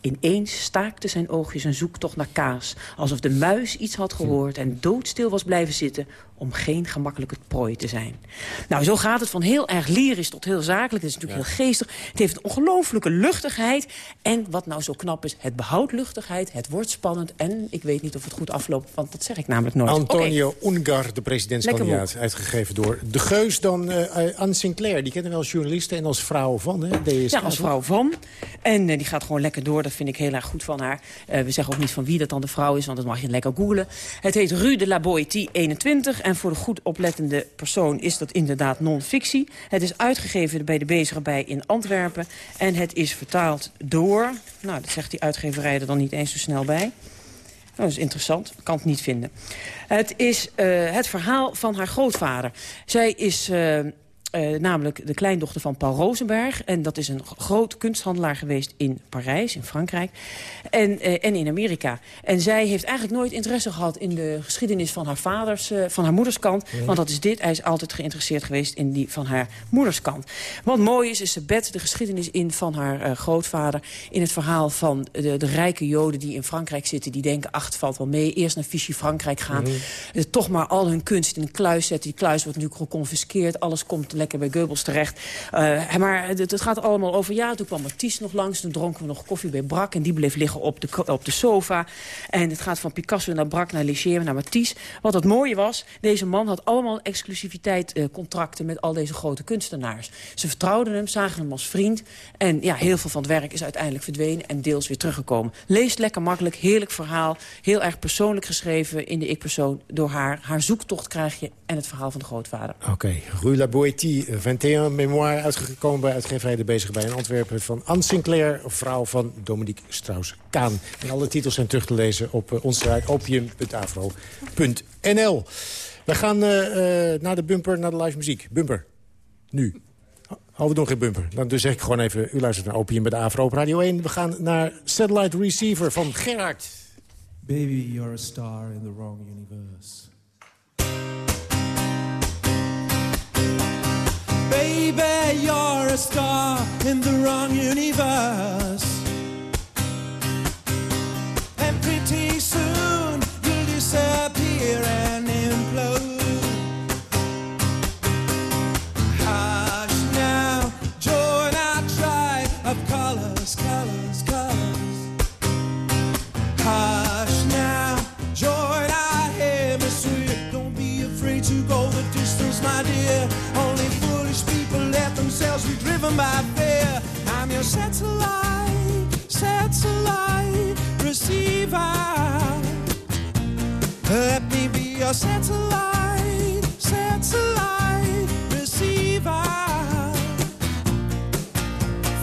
Ineens staakte zijn oogjes een zoektocht naar kaas... alsof de muis iets had gehoord en doodstil was blijven zitten... om geen gemakkelijke prooi te zijn. Nou, zo gaat het van heel erg lyrisch tot heel zakelijk. Het is natuurlijk heel geestig. Het heeft een ongelooflijke luchtigheid. En wat nou zo knap is, het behoudt luchtigheid. Het wordt spannend. En ik weet niet of het goed afloopt, want dat zeg ik namelijk nooit. Antonio. Ungar, de presidentskandidaat. Uitgegeven door De Geus. Dan eh Anne Sinclair, die kennen we als journaliste en als vrouw van. Hè, Ja, als vrouw van. En eh, die gaat gewoon lekker door. Dat dat vind ik heel erg goed van haar. Uh, we zeggen ook niet van wie dat dan de vrouw is, want dat mag je lekker googlen. Het heet Rue de la Boétie 21. En voor de goed oplettende persoon is dat inderdaad non-fictie. Het is uitgegeven bij de Bezige Bij in Antwerpen. En het is vertaald door... Nou, dat zegt die uitgeverij er dan niet eens zo snel bij. Nou, dat is interessant. Kan het niet vinden. Het is uh, het verhaal van haar grootvader. Zij is... Uh, uh, namelijk de kleindochter van Paul Rosenberg. En dat is een groot kunsthandelaar geweest in Parijs, in Frankrijk. En, uh, en in Amerika. En zij heeft eigenlijk nooit interesse gehad in de geschiedenis van haar vaders, uh, van haar moederskant. Mm. Want dat is dit. Hij is altijd geïnteresseerd geweest in die van haar moederskant. Wat mooi is, is ze bed de geschiedenis in van haar grootvader. In het verhaal van de, de, rijke joden die in Frankrijk zitten. Die denken, ach, het valt wel mee. Eerst naar Vichy Frankrijk gaan. Toch maar al hun kunst in een kluis zetten. Die kluis wordt natuurlijk geconfiskeerd. Alles komt lekker bij Goebbels terecht. Uh, maar het, gaat allemaal over... ja, toen kwam Matisse nog langs, toen dronken we nog koffie bij Brak... en die bleef liggen op de, op de sofa. En het gaat van Picasso naar Brak, naar Léger, naar Matisse. Wat het mooie was, deze man had allemaal exclusiviteitscontracten... Met al deze grote kunstenaars. Ze vertrouwden hem, zagen hem als vriend. En ja, heel veel van het werk is uiteindelijk verdwenen... en deels weer teruggekomen. Leest lekker makkelijk, heerlijk verhaal. Heel erg persoonlijk geschreven in de ik-persoon door haar. Haar zoektocht krijg je en het verhaal van de grootvader. Oké, okay. Rue Boétie, 21 memoire uitgekomen bij uitgeverij De Bezige bij in Antwerpen... van Anne Sinclair, vrouw van Dominique Strauss-Kaan. En alle titels zijn terug te lezen op uh, site opium.afro.nl. We gaan naar de bumper, naar de live muziek. Bumper, nu. Oh, we doen geen bumper. Dan dus zeg ik gewoon even, u luistert naar Opium bij de Afro op Radio 1. We gaan naar Satellite Receiver van Gerard. Baby, you're a star in the wrong universe. You're a star in the wrong universe. And pretty soon you'll disappear driven by fear. I'm your satellite, satellite receiver. Let me be your satellite, satellite receiver.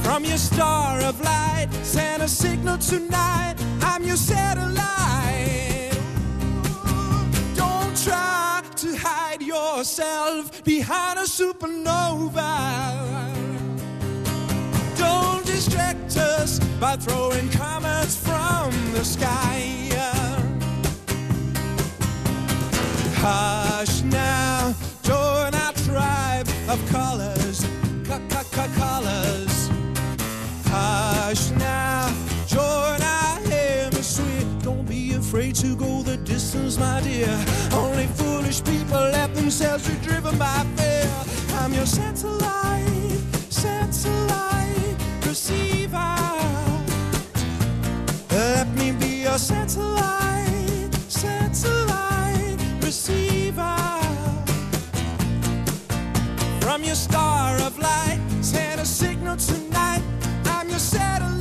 From your star of light, send a signal tonight. I'm your satellite. Don't try to hide yourself behind a supernova. Distract us by throwing comets from the sky. Hush now, join our tribe of colors, colors. Hush now, join our hemisphere. Don't be afraid to go the distance, my dear. Only foolish people let themselves be driven by fear. I'm your satellite, satellite receiver. Let me be your satellite, satellite receiver. From your star of light, send a signal tonight. I'm your satellite.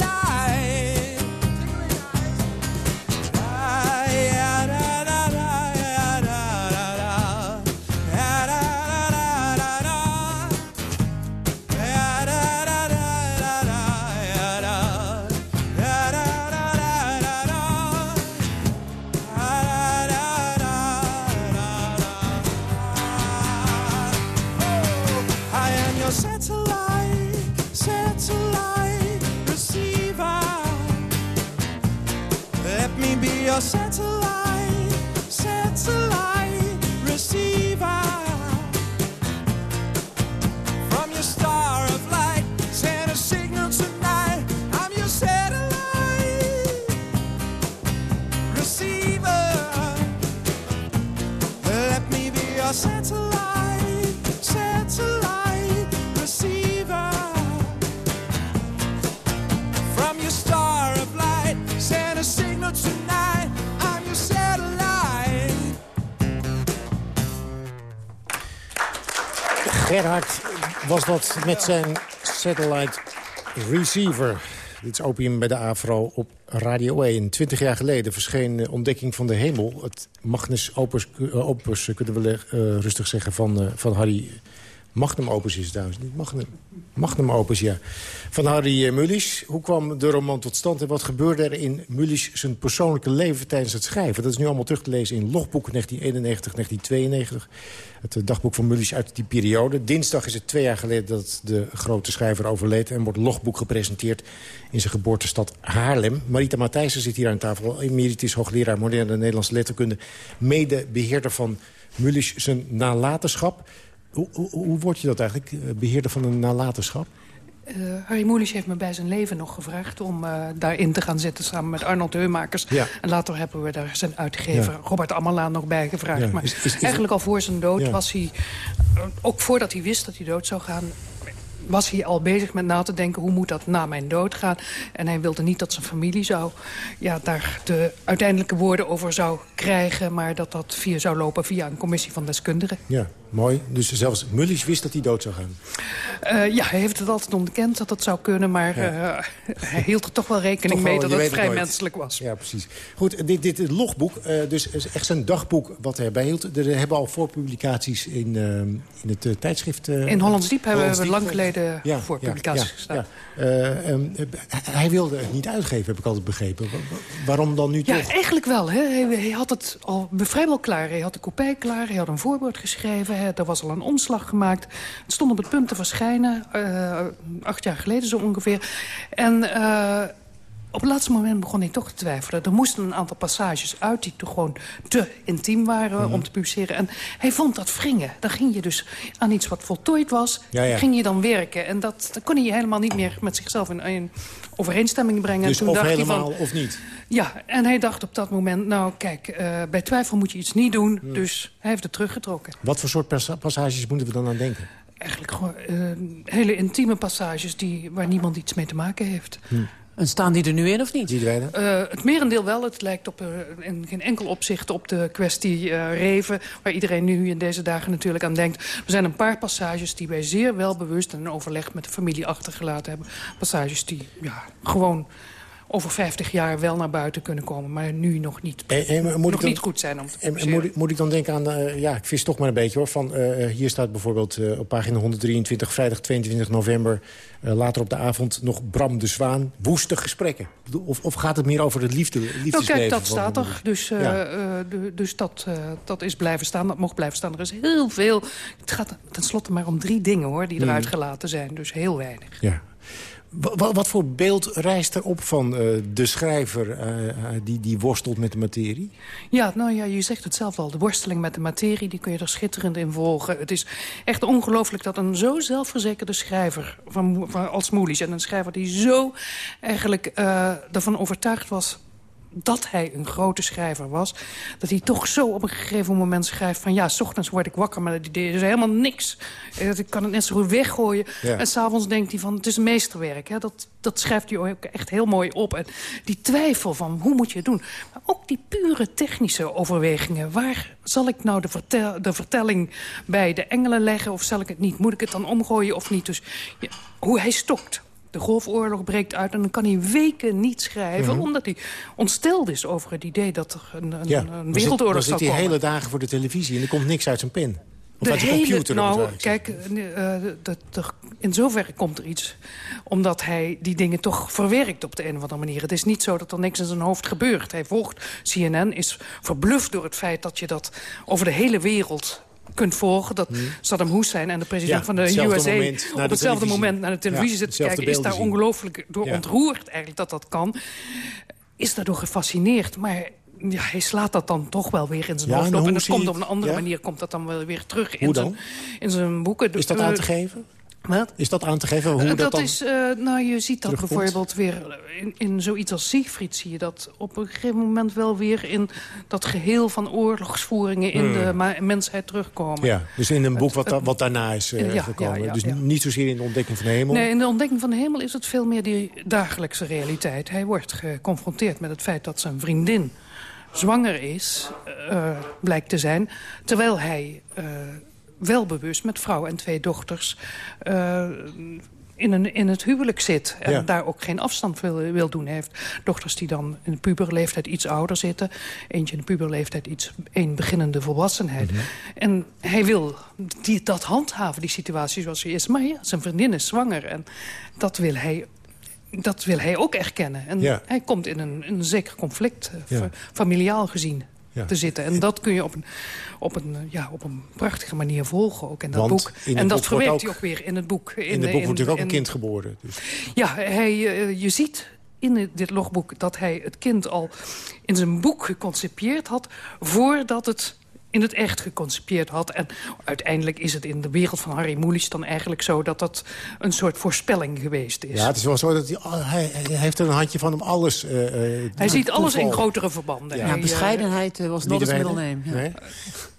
Gerhard was dat met zijn satellite receiver. Dit is Opium bij de AVRO op Radio 1. Twintig jaar geleden verscheen Ontdekking van de Hemel. Het Magnus Opus, uh, opus kunnen we uh, rustig zeggen, van, van Harry... Magnum Opus is het trouwens, niet Magnum. Magnum Opus, ja. Van Harry Mulisch. Hoe kwam de roman tot stand en wat gebeurde er in Mulisch zijn persoonlijke leven tijdens het schrijven? Dat is nu allemaal terug te lezen in Logboek 1991, 1992. Het dagboek van Mulisch uit die periode. Dinsdag is het twee jaar geleden dat de grote schrijver overleed... en wordt Logboek gepresenteerd in zijn geboortestad Haarlem. Marita Matthijssen zit hier aan tafel. Emeritus hoogleraar moderne Nederlandse letterkunde. Mede-beheerder van Mulisch zijn nalatenschap. Hoe, hoe, hoe word je dat eigenlijk, beheerder van een nalatenschap? Uh, Harry Moelis heeft me bij zijn leven nog gevraagd... om uh, daarin te gaan zitten samen met Arnold Heumakers. Ja. En later hebben we daar zijn uitgever ja. Robert Ammerlaan nog bij gevraagd. Ja. Maar is, is, is eigenlijk al voor zijn dood was hij... Uh, ook voordat hij wist dat hij dood zou gaan was hij al bezig met na te denken... hoe moet dat na mijn dood gaan. En hij wilde niet dat zijn familie zou, ja, daar de uiteindelijke woorden over zou krijgen... maar dat dat via zou lopen via een commissie van deskundigen. Ja, mooi. Dus zelfs Mullis wist dat hij dood zou gaan? Uh, ja, hij heeft het altijd ontkend dat dat zou kunnen... maar ja. uh, hij hield er toch wel rekening toch mee dat het vrij het menselijk was. Ja, precies. Goed, dit, dit logboek, uh, dus echt zijn dagboek wat hij erbij hield... er hebben al voorpublicaties in, in het tijdschrift... in Hollands Diep hebben we lang geleden ja, voor publicaties ja, gestaan. Ja. Um, hij wilde het niet uitgeven, heb ik altijd begrepen. Waarom dan nu ja, toch? eigenlijk wel. Hè. Hij, hij, had het al vrijwel klaar. Hij had de kopij klaar, hij had een voorwoord geschreven. Hè. Er was al een omslag gemaakt. Het stond op het punt te verschijnen. Uh, acht jaar geleden zo ongeveer. En... Op het laatste moment begon hij toch te twijfelen. Er moesten een aantal passages uit die toch gewoon te intiem waren mm -hmm. om te publiceren. En hij vond dat wringen. Dan ging je dus aan iets wat voltooid was, ja, ja. ging je dan werken. En dat, dat kon hij helemaal niet meer met zichzelf in, in overeenstemming brengen. Dus en toen of dacht helemaal hij van, of niet? Ja, en hij dacht op dat moment, nou kijk, uh, bij twijfel moet je iets niet doen. Mm. Dus hij heeft het teruggetrokken. Wat voor soort passages moeten we dan aan denken? Eigenlijk gewoon uh, hele intieme passages die, waar niemand iets mee te maken heeft. Hm. En staan die er nu in of niet? Uh, het merendeel wel. Het lijkt op, uh, in geen enkel opzicht op de kwestie uh, Reven... waar iedereen nu in deze dagen natuurlijk aan denkt. Er zijn een paar passages die wij zeer welbewust... en in overleg met de familie achtergelaten hebben. Passages die ja, gewoon over 50 jaar wel naar buiten kunnen komen... maar nu nog niet, en, en, moet nog dan, niet goed zijn om te en, en moet, ik, moet ik dan denken aan... Uh, ja, ik vis toch maar een beetje hoor. Van, uh, hier staat bijvoorbeeld uh, op pagina 123, vrijdag 22 november... later op de avond nog Bram de Zwaan, woeste gesprekken. Of, of gaat het meer over het liefde, liefdesleven? Nou kijk, dat staat er. Dus, ja. dus dat, dat is blijven staan. Dat mocht blijven staan. Er is heel veel. Het gaat tenslotte maar om drie dingen hoor, die eruit gelaten zijn. Dus heel weinig. Ja. Wat, voor beeld rijst er op van uh, de schrijver uh, die, die worstelt met de materie? Ja, nou ja, je zegt het zelf al. De worsteling met de materie, die kun je er schitterend in volgen. Het is echt ongelooflijk dat een zo zelfverzekerde schrijver van, van, als Moelis... en een schrijver die zo eigenlijk ervan overtuigd was dat hij een grote schrijver was... dat hij toch zo op een gegeven moment schrijft van... ja, s ochtends word ik wakker, maar dat is helemaal niks. Ik kan het net zo goed weggooien. Ja. En s'avonds denkt hij van, het is meesterwerk. Hè? Dat, dat schrijft hij ook echt heel mooi op. En die twijfel van, hoe moet je het doen? Maar ook die pure technische overwegingen. Waar zal ik nou de, vertel, de vertelling bij de engelen leggen... of zal ik het niet? Moet ik het dan omgooien of niet? Dus ja, hoe hij stokt de golfoorlog breekt uit en dan kan hij weken niet schrijven... Mm -hmm. omdat hij ontsteld is over het idee dat er een, een, ja, een wereldoorlog dan zou zit hij hele dagen voor de televisie en er komt niks uit zijn pen. Of de uit hele, computer. Nou, kijk, uh, de, de, in zoverre komt er iets. Omdat hij die dingen toch verwerkt op de een of andere manier. Het is niet zo dat er niks in zijn hoofd gebeurt. Hij volgt CNN, is verbluft door het feit dat je dat over de hele wereld kunt volgen. Dat hmm. Saddam Hussein en de president ja, van de USA... op hetzelfde moment naar de televisie ja, zit te kijken... is daar ongelooflijk door ja. ontroerd eigenlijk dat dat kan. Is daardoor gefascineerd. Maar ja, hij slaat dat dan toch wel weer in zijn hoofd op. En dat komt op een andere manier komt dat dan wel weer terug in, zijn, in zijn boeken. Is dat aan te geven? Wat? Is dat aan te geven? Hoe uh, dat, dat dan is, uh, nou, je ziet dat bijvoorbeeld weer in, in zoiets als Siegfried... zie je dat op een gegeven moment wel weer in dat geheel van oorlogsvoeringen... in hmm. de mensheid terugkomen. Ja, dus in een boek wat, da wat daarna is uh, ja, gekomen. Ja, ja, dus niet zozeer in de ontdekking van de hemel? Nee, in de ontdekking van de hemel is het veel meer die dagelijkse realiteit. Hij wordt geconfronteerd met het feit dat zijn vriendin zwanger is, blijkt te zijn... terwijl hij wel bewust met vrouw en twee dochters... Uh, in, een, in het huwelijk zit. En Ja. daar ook geen afstand wil, wil doen. Heeft dochters die dan in de puberleeftijd iets ouder zitten. Eentje in de puberleeftijd iets, een beginnende volwassenheid. En hij wil die, dat handhaven, die situatie zoals hij is. Maar ja, zijn vriendin is zwanger. En dat wil hij, dat wil hij ook erkennen. En Ja. hij komt in een, een zeker conflict, eh, Ja. familiaal gezien. Ja. te zitten. En dat kun je op een, op, een, eh, ja, op een prachtige manier volgen ook in dat Want boek. in En dat boek verwerkt ook- hij ook weer in het boek. In, het boek wordt natuurlijk ook een in- kind geboren. Dus. Ja, hij, eh, je ziet in dit logboek dat hij het kind al in zijn boek geconcipieerd had... voordat het in het echt geconcipieerd had. En uiteindelijk is het in de wereld van Harry Mulisch dan eigenlijk zo... dat dat een soort voorspelling geweest is. Ja, het is wel zo dat hij, oh, hij, hij heeft er een handje van om alles... eh, eh, hij ziet alles in grotere verbanden. Ja, eh, bescheidenheid was Niet wijde? name. Ja. Nee?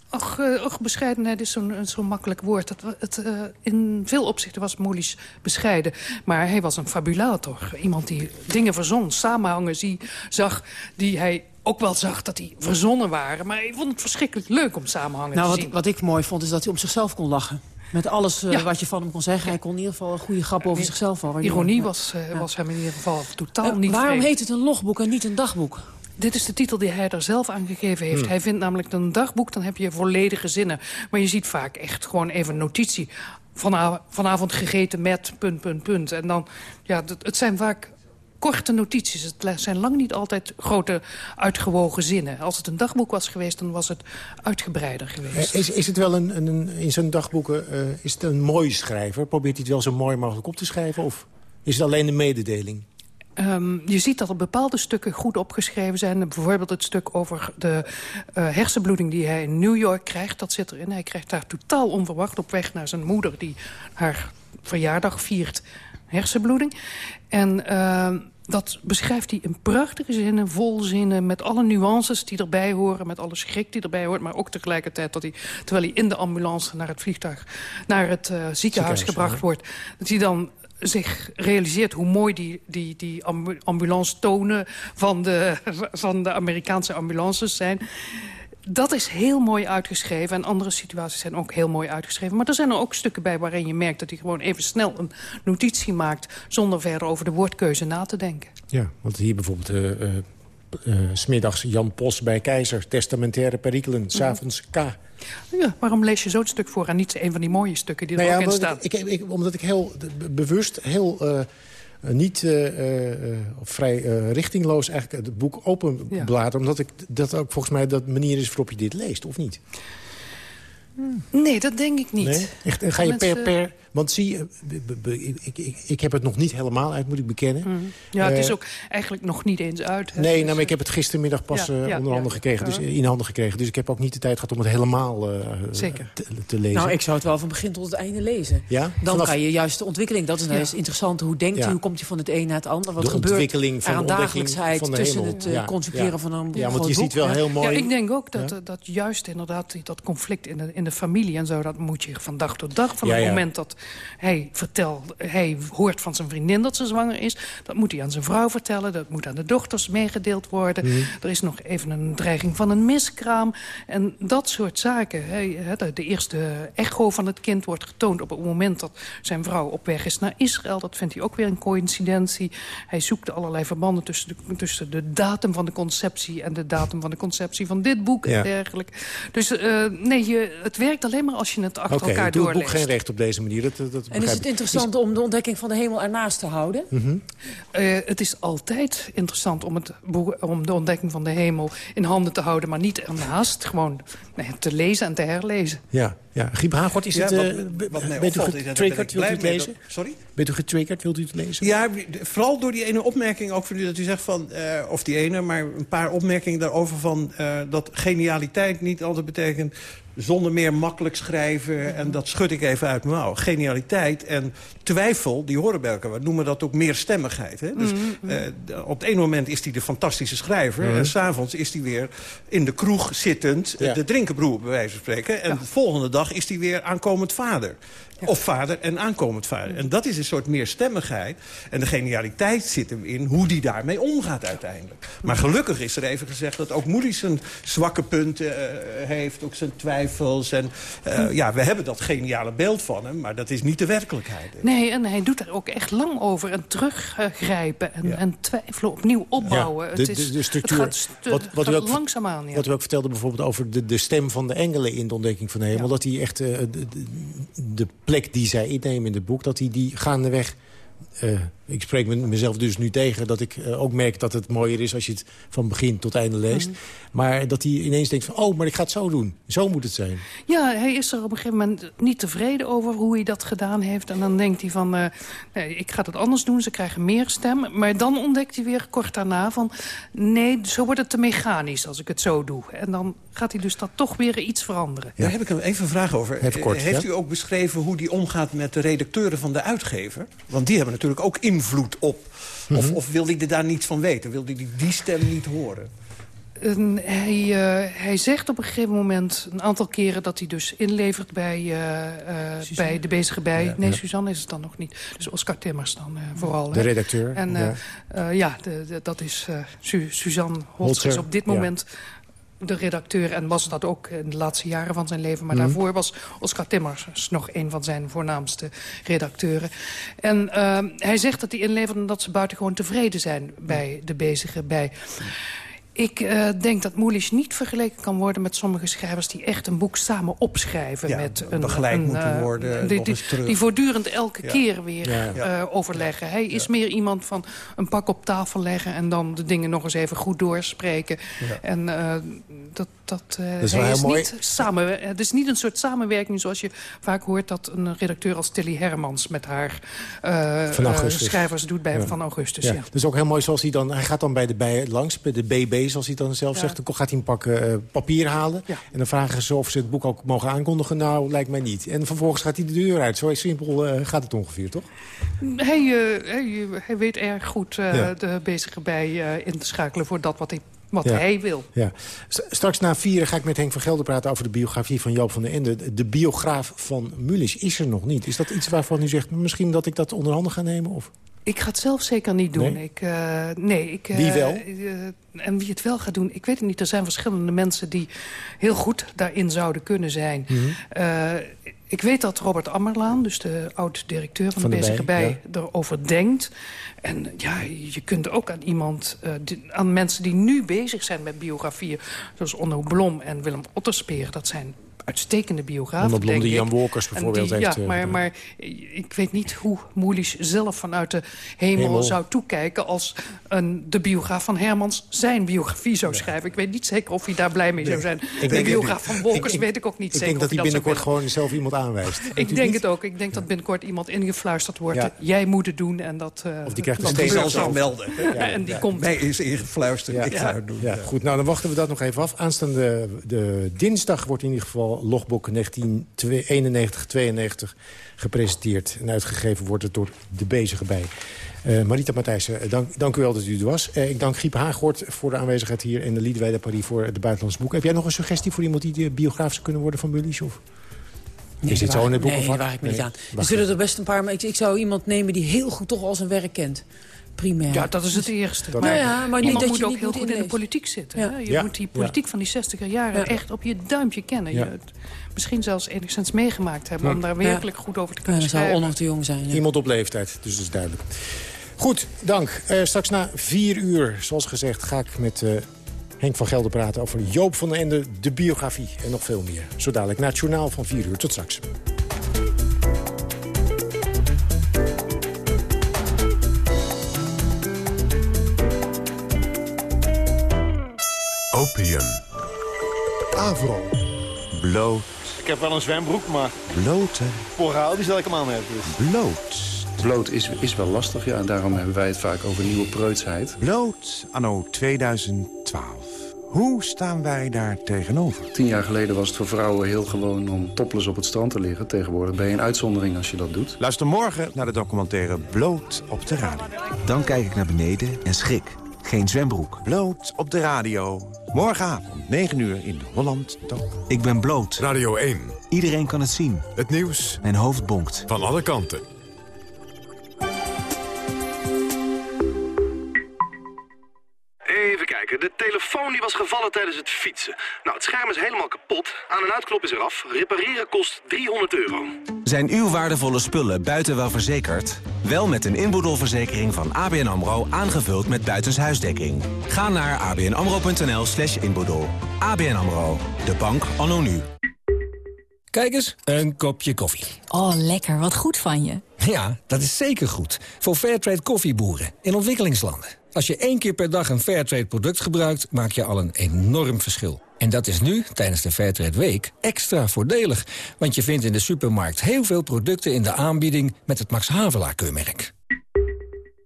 Ach, eh, ach, bescheidenheid is zo'n zo'n makkelijk woord. Het, het, eh, in veel opzichten was Moelis bescheiden. Maar hij was een fabulator. Iemand die dingen verzon, samenhangen zie, zag... die hij ook wel zag dat die verzonnen waren. Maar hij vond het verschrikkelijk leuk om samenhangen Nou, te wat, zien. wat ik mooi vond is dat hij om zichzelf kon lachen. Met alles eh, Ja. wat je van hem kon zeggen. Hij kon in ieder geval een goede grap over zichzelf houden. Ironie was, eh, was hem in ieder geval totaal Eh, niet Waarom vreemd. heet het een logboek en niet een dagboek? Dit is de titel die hij er zelf aan gegeven heeft. Hmm. Hij vindt namelijk dat een dagboek, dan heb je volledige zinnen. Maar je ziet vaak echt gewoon even een notitie. Vana- vanavond gegeten met, punt, punt, punt. En dan, ja, het, het zijn vaak korte notities. Het zijn lang niet altijd grote uitgewogen zinnen. Als het een dagboek was geweest, dan was het uitgebreider geweest. Eh, Is, is het wel een, een, een- in zijn dagboeken eh, is het een mooi schrijver? Probeert hij het wel zo mooi mogelijk op te schrijven? Of is het alleen de mededeling? Ehm, je ziet dat er bepaalde stukken goed opgeschreven zijn. Bijvoorbeeld het stuk over de eh, hersenbloeding die hij in New York krijgt. Dat zit erin. Hij krijgt daar totaal onverwacht op weg naar zijn moeder... die haar verjaardag viert hersenbloeding. En ehm, dat beschrijft hij in prachtige zinnen, vol zinnen... met alle nuances die erbij horen, met alle schrik die erbij hoort... maar ook tegelijkertijd dat hij, terwijl hij in de ambulance naar het vliegtuig... naar het eh, ziekenhuis Ziekenhuis, gebracht ja. wordt... dat hij dan zich realiseert hoe mooi die, die, die ambu- ambulance tonen van de, van de Amerikaanse ambulances zijn. Dat is heel mooi uitgeschreven. En andere situaties zijn ook heel mooi uitgeschreven. Maar er zijn er ook stukken bij waarin je merkt dat hij gewoon even snel een notitie maakt... zonder verder over de woordkeuze na te denken. Ja, want hier bijvoorbeeld... eh eh, eh, smiddags Jan Pos bij Keizer, testamentaire perikelen, s'avonds K. Ja, waarom lees je zo'n stuk voor en niet een van die mooie stukken die er Nou ja, ook in staan? ik, ik, omdat ik heel be- bewust, heel niet eh, eh, eh, vrij eh, richtingloos eigenlijk het boek openblader. Omdat ik dat ook volgens mij dat manier is waarop je dit leest, of niet? Nee, dat denk ik niet. Nee? Echt, ga je per, per... Want zie je, ik, ik, ik heb het nog niet helemaal uit, moet ik bekennen. Mhm. Ja, het is Eh, ook eigenlijk nog niet eens uit. hè. Nee, Dus, nou, maar ik heb het gistermiddag pas Ja, eh, ja, onder handen ja. gekregen, dus, in handen gekregen. Dus ik heb ook niet de tijd gehad om het helemaal eh, Zeker. Te, te lezen. Nou, ik zou het wel van begin tot het einde lezen. Ja? Dan Vanaf- kan je juist de ontwikkeling, dat is nou eens interessant. Hoe denkt Ja. hij, hoe komt hij van het een naar het ander? Wat De gebeurt er aan dagelijksheid van de tussen het eh, ja. van een Ja, want je ziet wel heel mooi... Ja, ik denk ook dat, Ja. eh, dat juist inderdaad die- dat conflict in de, in de familie en zo... dat moet je van dag tot dag. Van Ja, het ja. moment dat hij vertelt... hij hoort van zijn vriendin dat ze zwanger is... dat moet hij aan zijn vrouw vertellen. Dat moet aan de dochters meegedeeld worden. Mhm. Er is nog even een dreiging van een miskraam. En dat soort zaken. Hij, de, de eerste echo van het kind wordt getoond... op het moment dat zijn vrouw op weg is naar Israël. Dat vindt hij ook weer een coïncidentie. Hij zoekt allerlei verbanden tussen de, tussen de datum van de conceptie... en de datum van de conceptie van dit boek Ja. en dergelijke. Dus eh, nee, je, het werkt alleen maar als je het achter Oké, elkaar ik doe het boek doorleest. geen recht op deze manier. Dat, dat, dat En is het interessant om de ontdekking van de hemel ernaast te houden? Mhm. Eh, het is altijd interessant om, het, om de ontdekking van de hemel in handen te houden... maar niet ernaast, gewoon nee, te lezen en te herlezen. Ja, ja. Giep Hagort, is Ja, het, wat- eh, wat mij bent u getriggerd? Wilt u het lezen? sorry? Bent u getriggerd? Wilt u het lezen? Ja, vooral door die ene opmerking ook van u dat u zegt van... eh, of die ene, maar een paar opmerkingen daarover van... eh, dat genialiteit niet altijd betekent zonder meer makkelijk schrijven... en dat schud ik even uit mijn mouw. Genialiteit en twijfel, die horen bij elkaar. We noemen dat ook meerstemmigheid. Hè? Dus Mhm. eh, op het ene moment is hij de fantastische schrijver... Mhm. en s'avonds is hij weer in de kroeg zittend... Ja. de drinkenbroer, bij wijze van spreken. En de volgende dag is hij weer aankomend vader. Of vader en aankomend vader. En dat is een soort meerstemmigheid. En de genialiteit zit hem in hoe die daarmee omgaat uiteindelijk. Maar gelukkig is er even gezegd dat ook Moody zijn zwakke punten eh, heeft. Ook zijn twijfels. En eh, ja, we hebben dat geniale beeld van hem. Maar dat is niet de werkelijkheid. Nee, en hij doet er ook echt lang over. En teruggrijpen en, en twijfelen, opnieuw opbouwen. Ja, de, het, is, de, de structuur. het gaat, stu- wat, wat, gaat u ook, langzaamaan. Ja. wat u ook vertelde bijvoorbeeld over de, de stem van de engelen in de ontdekking van de hemel. Dat die echt uh, de, de, de, plek die zij innemen in het boek, dat die, die gaandeweg... Uh, ik spreek mezelf dus nu tegen dat ik uh, ook merk dat het mooier is... als je het van begin tot einde leest. Mm. Maar dat hij ineens denkt van, oh, maar ik ga het zo doen. Zo moet het zijn. Ja, hij is er op een gegeven moment niet tevreden over hoe hij dat gedaan heeft. En dan denkt hij van, uh, nee, ik ga het anders doen. Ze krijgen meer stem. Maar dan ontdekt hij weer kort daarna van... nee, zo wordt het te mechanisch als ik het zo doe. En dan gaat hij dus dat toch weer iets veranderen. Daar heb ik even een vraag over. Even kort, heeft ja? u ook beschreven hoe die omgaat met de redacteuren van de uitgever? Want die hebben natuurlijk ook invloed op. Of, mm -hmm. of wilde hij er daar niets van weten? Wilde hij die stem niet horen? Uh, hij, uh, hij zegt op een gegeven moment een aantal keren dat hij dus inlevert bij, uh, bij de bezige bij. Ja, nee, ja. Suzanne is het dan nog niet. Dus Oscar Timmers dan vooral. De hè. redacteur. En ja, ja de, de, dat is Su Suzanne Holtzer is op dit moment de redacteur en was dat ook in de laatste jaren van zijn leven. Maar mm. daarvoor was Oscar Timmers nog een van zijn voornaamste redacteuren. En uh, hij zegt dat hij inlevert dat ze buitengewoon tevreden zijn bij de bezige bij. Ik uh, denk dat Moelisch niet vergeleken kan worden met sommige schrijvers... die echt een boek samen opschrijven. Ja, met een, begeleid een, moeten uh, worden, die, die, die, voortdurend elke ja. keer weer ja. uh, overleggen. Hij is meer iemand van een pak op tafel leggen... en dan de dingen nog eens even goed doorspreken. En dat, dat, dat is, niet samen, het is niet een soort samenwerking zoals je vaak hoort... dat een redacteur als Tilly Hermans met haar schrijvers doet bij Van Augustus. Ja. Dat is ook heel mooi zoals hij dan... Hij gaat dan bij de bij langs, bij de BB zoals hij dan zelf ja. zegt. Dan gaat hij een pak uh, papier halen. Ja. En dan vragen ze of ze het boek ook mogen aankondigen. Nou, lijkt mij niet. En vervolgens gaat hij de deur uit. Zo simpel uh, gaat het ongeveer, toch? Hij, uh, hij, hij, weet erg goed ja. de bezige bij in te schakelen voor dat wat hij wat ja. hij wil. Ja. Straks na vieren ga ik met Henk van Gelder praten over de biografie van Joop van der Ende. De biograaf van Mulisch is er nog niet. Is dat iets waarvan u zegt, misschien dat ik dat onder handen ga nemen? Of? Ik ga het zelf zeker niet doen. Nee? Ik, uh, nee, ik, uh, wie wel? Uh, en wie het wel gaat doen, ik weet het niet. Er zijn verschillende mensen die heel goed daarin zouden kunnen zijn. Mhm. Mm -hmm. Ik weet dat Robert Ammerlaan, dus de oud-directeur van, van, de, de Bij, ja. erover denkt. En ja, je kunt ook aan iemand, die, aan mensen die nu bezig zijn met biografieën... zoals Onno Blom en Willem Otterspeer, dat zijn uitstekende denk die ik. Jan Wolkers bijvoorbeeld die, heeft... Ja, maar, maar ik weet niet hoe Moelisch zelf vanuit de hemel, hemel, zou toekijken... als een, de biograaf van Hermans zijn biografie zou ja. schrijven. Ik weet niet zeker of hij daar blij mee zou zijn. Ik de biograaf van Wolkers ik, weet ik ook niet ik zeker. Ik denk dat hij binnenkort gewoon zelf iemand aanwijst. Ik denk het ook. Ik denk dat binnenkort iemand ingefluisterd wordt. Ja. Jij moet het doen en dat... Uh, of die krijgt een steen zal zich melden. en die komt... Mij is ingefluisterd, ik ga het doen. Ja, goed. Nou, dan wachten we dat nog even af. Aanstaande de dinsdag wordt in ieder geval logboek 19 1991, 92 gepresenteerd. En uitgegeven wordt het door de bezige bij. Uh, Marita Matthijssen, dank, dank u wel dat u er was. Uh, ik dank Griep Haaghoort voor de aanwezigheid hier... en de Liedwijde Paris voor het buitenlandse boek. Heb jij nog een suggestie voor iemand die biograaf zou kunnen worden van Bullies? Of? Nee, is dit zo in het boek? Nee, daar waar ik me niet aan. Er zullen er best een paar... Maar ik, ik zou iemand nemen die heel goed toch al zijn werk kent. Primair. Ja, dat is het eerste. Dat maar, ja, maar niet dat je moet ook niet heel goed inlezen. in de politiek zitten. Ja. Hè? Je ja. moet die politiek ja. van die 60er jaren echt op je duimpje kennen. Ja. Je het misschien zelfs enigszins meegemaakt hebben... om daar werkelijk goed over te kunnen ja, schrijven. zou onnog te jong zijn. Iemand op leeftijd, dus dat is duidelijk. Goed, dank. Uh, straks na vier uur, zoals gezegd, ga ik met... Uh, Henk van Gelder praten over Joop van den Ende, de biografie en nog veel meer. Zo dadelijk naar het journaal van 4 uur. Tot straks. Opium. Avro. Bloot. Ik heb wel een zwembroek, maar... Blote. Poraal, die zal ik hem aan hebben. Dus. Bloot. Bloot is, is wel lastig, ja. En daarom hebben wij het vaak over nieuwe preutsheid. Bloot, anno 2012. Hoe staan wij daar tegenover? Tien jaar geleden was het voor vrouwen heel gewoon om topless op het strand te liggen. Tegenwoordig ben je een uitzondering als je dat doet. Luister morgen naar de documentaire Bloot op de radio. Dan kijk ik naar beneden en schrik. Geen zwembroek. Bloot op de radio. Morgenavond, 9 uur in Holland Top. Ik ben bloot. Radio 1. Iedereen kan het zien. Het nieuws. Mijn hoofd bonkt. Van alle kanten. Even kijken, de telefoon die was gevallen tijdens het fietsen. Nou, het scherm is helemaal kapot. Aan- en uitknop is eraf. Repareren kost 300 euro. Zijn uw waardevolle spullen buiten wel verzekerd? Wel met een inboedelverzekering van ABN AMRO aangevuld met buitenshuisdekking. Ga naar abnamro.nl slash inboedel. ABN AMRO, de bank anno nu. Kijk eens, een kopje koffie. Oh, lekker. Wat goed van je. Ja, dat is zeker goed. Voor Fairtrade koffieboeren in ontwikkelingslanden. Als je één keer per dag een Fairtrade product gebruikt, maak je al een enorm verschil. En dat is nu, tijdens de Fairtrade Week, extra voordelig. Want je vindt in de supermarkt heel veel producten in de aanbieding met het Max Havelaar keurmerk.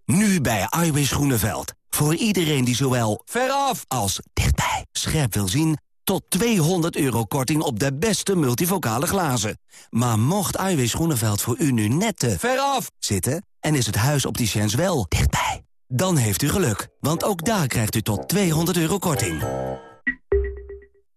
Nu bij Iwis Groeneveld. Voor iedereen die zowel veraf als dichtbij scherp wil zien... tot 200 euro korting op de beste multivocale glazen. Maar mocht Iwis Groeneveld voor u nu net te veraf zitten... en is het huis opticiens wel dichtbij... dan heeft u geluk, want ook daar krijgt u tot 200 euro korting.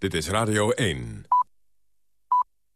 Dit is Radio 1.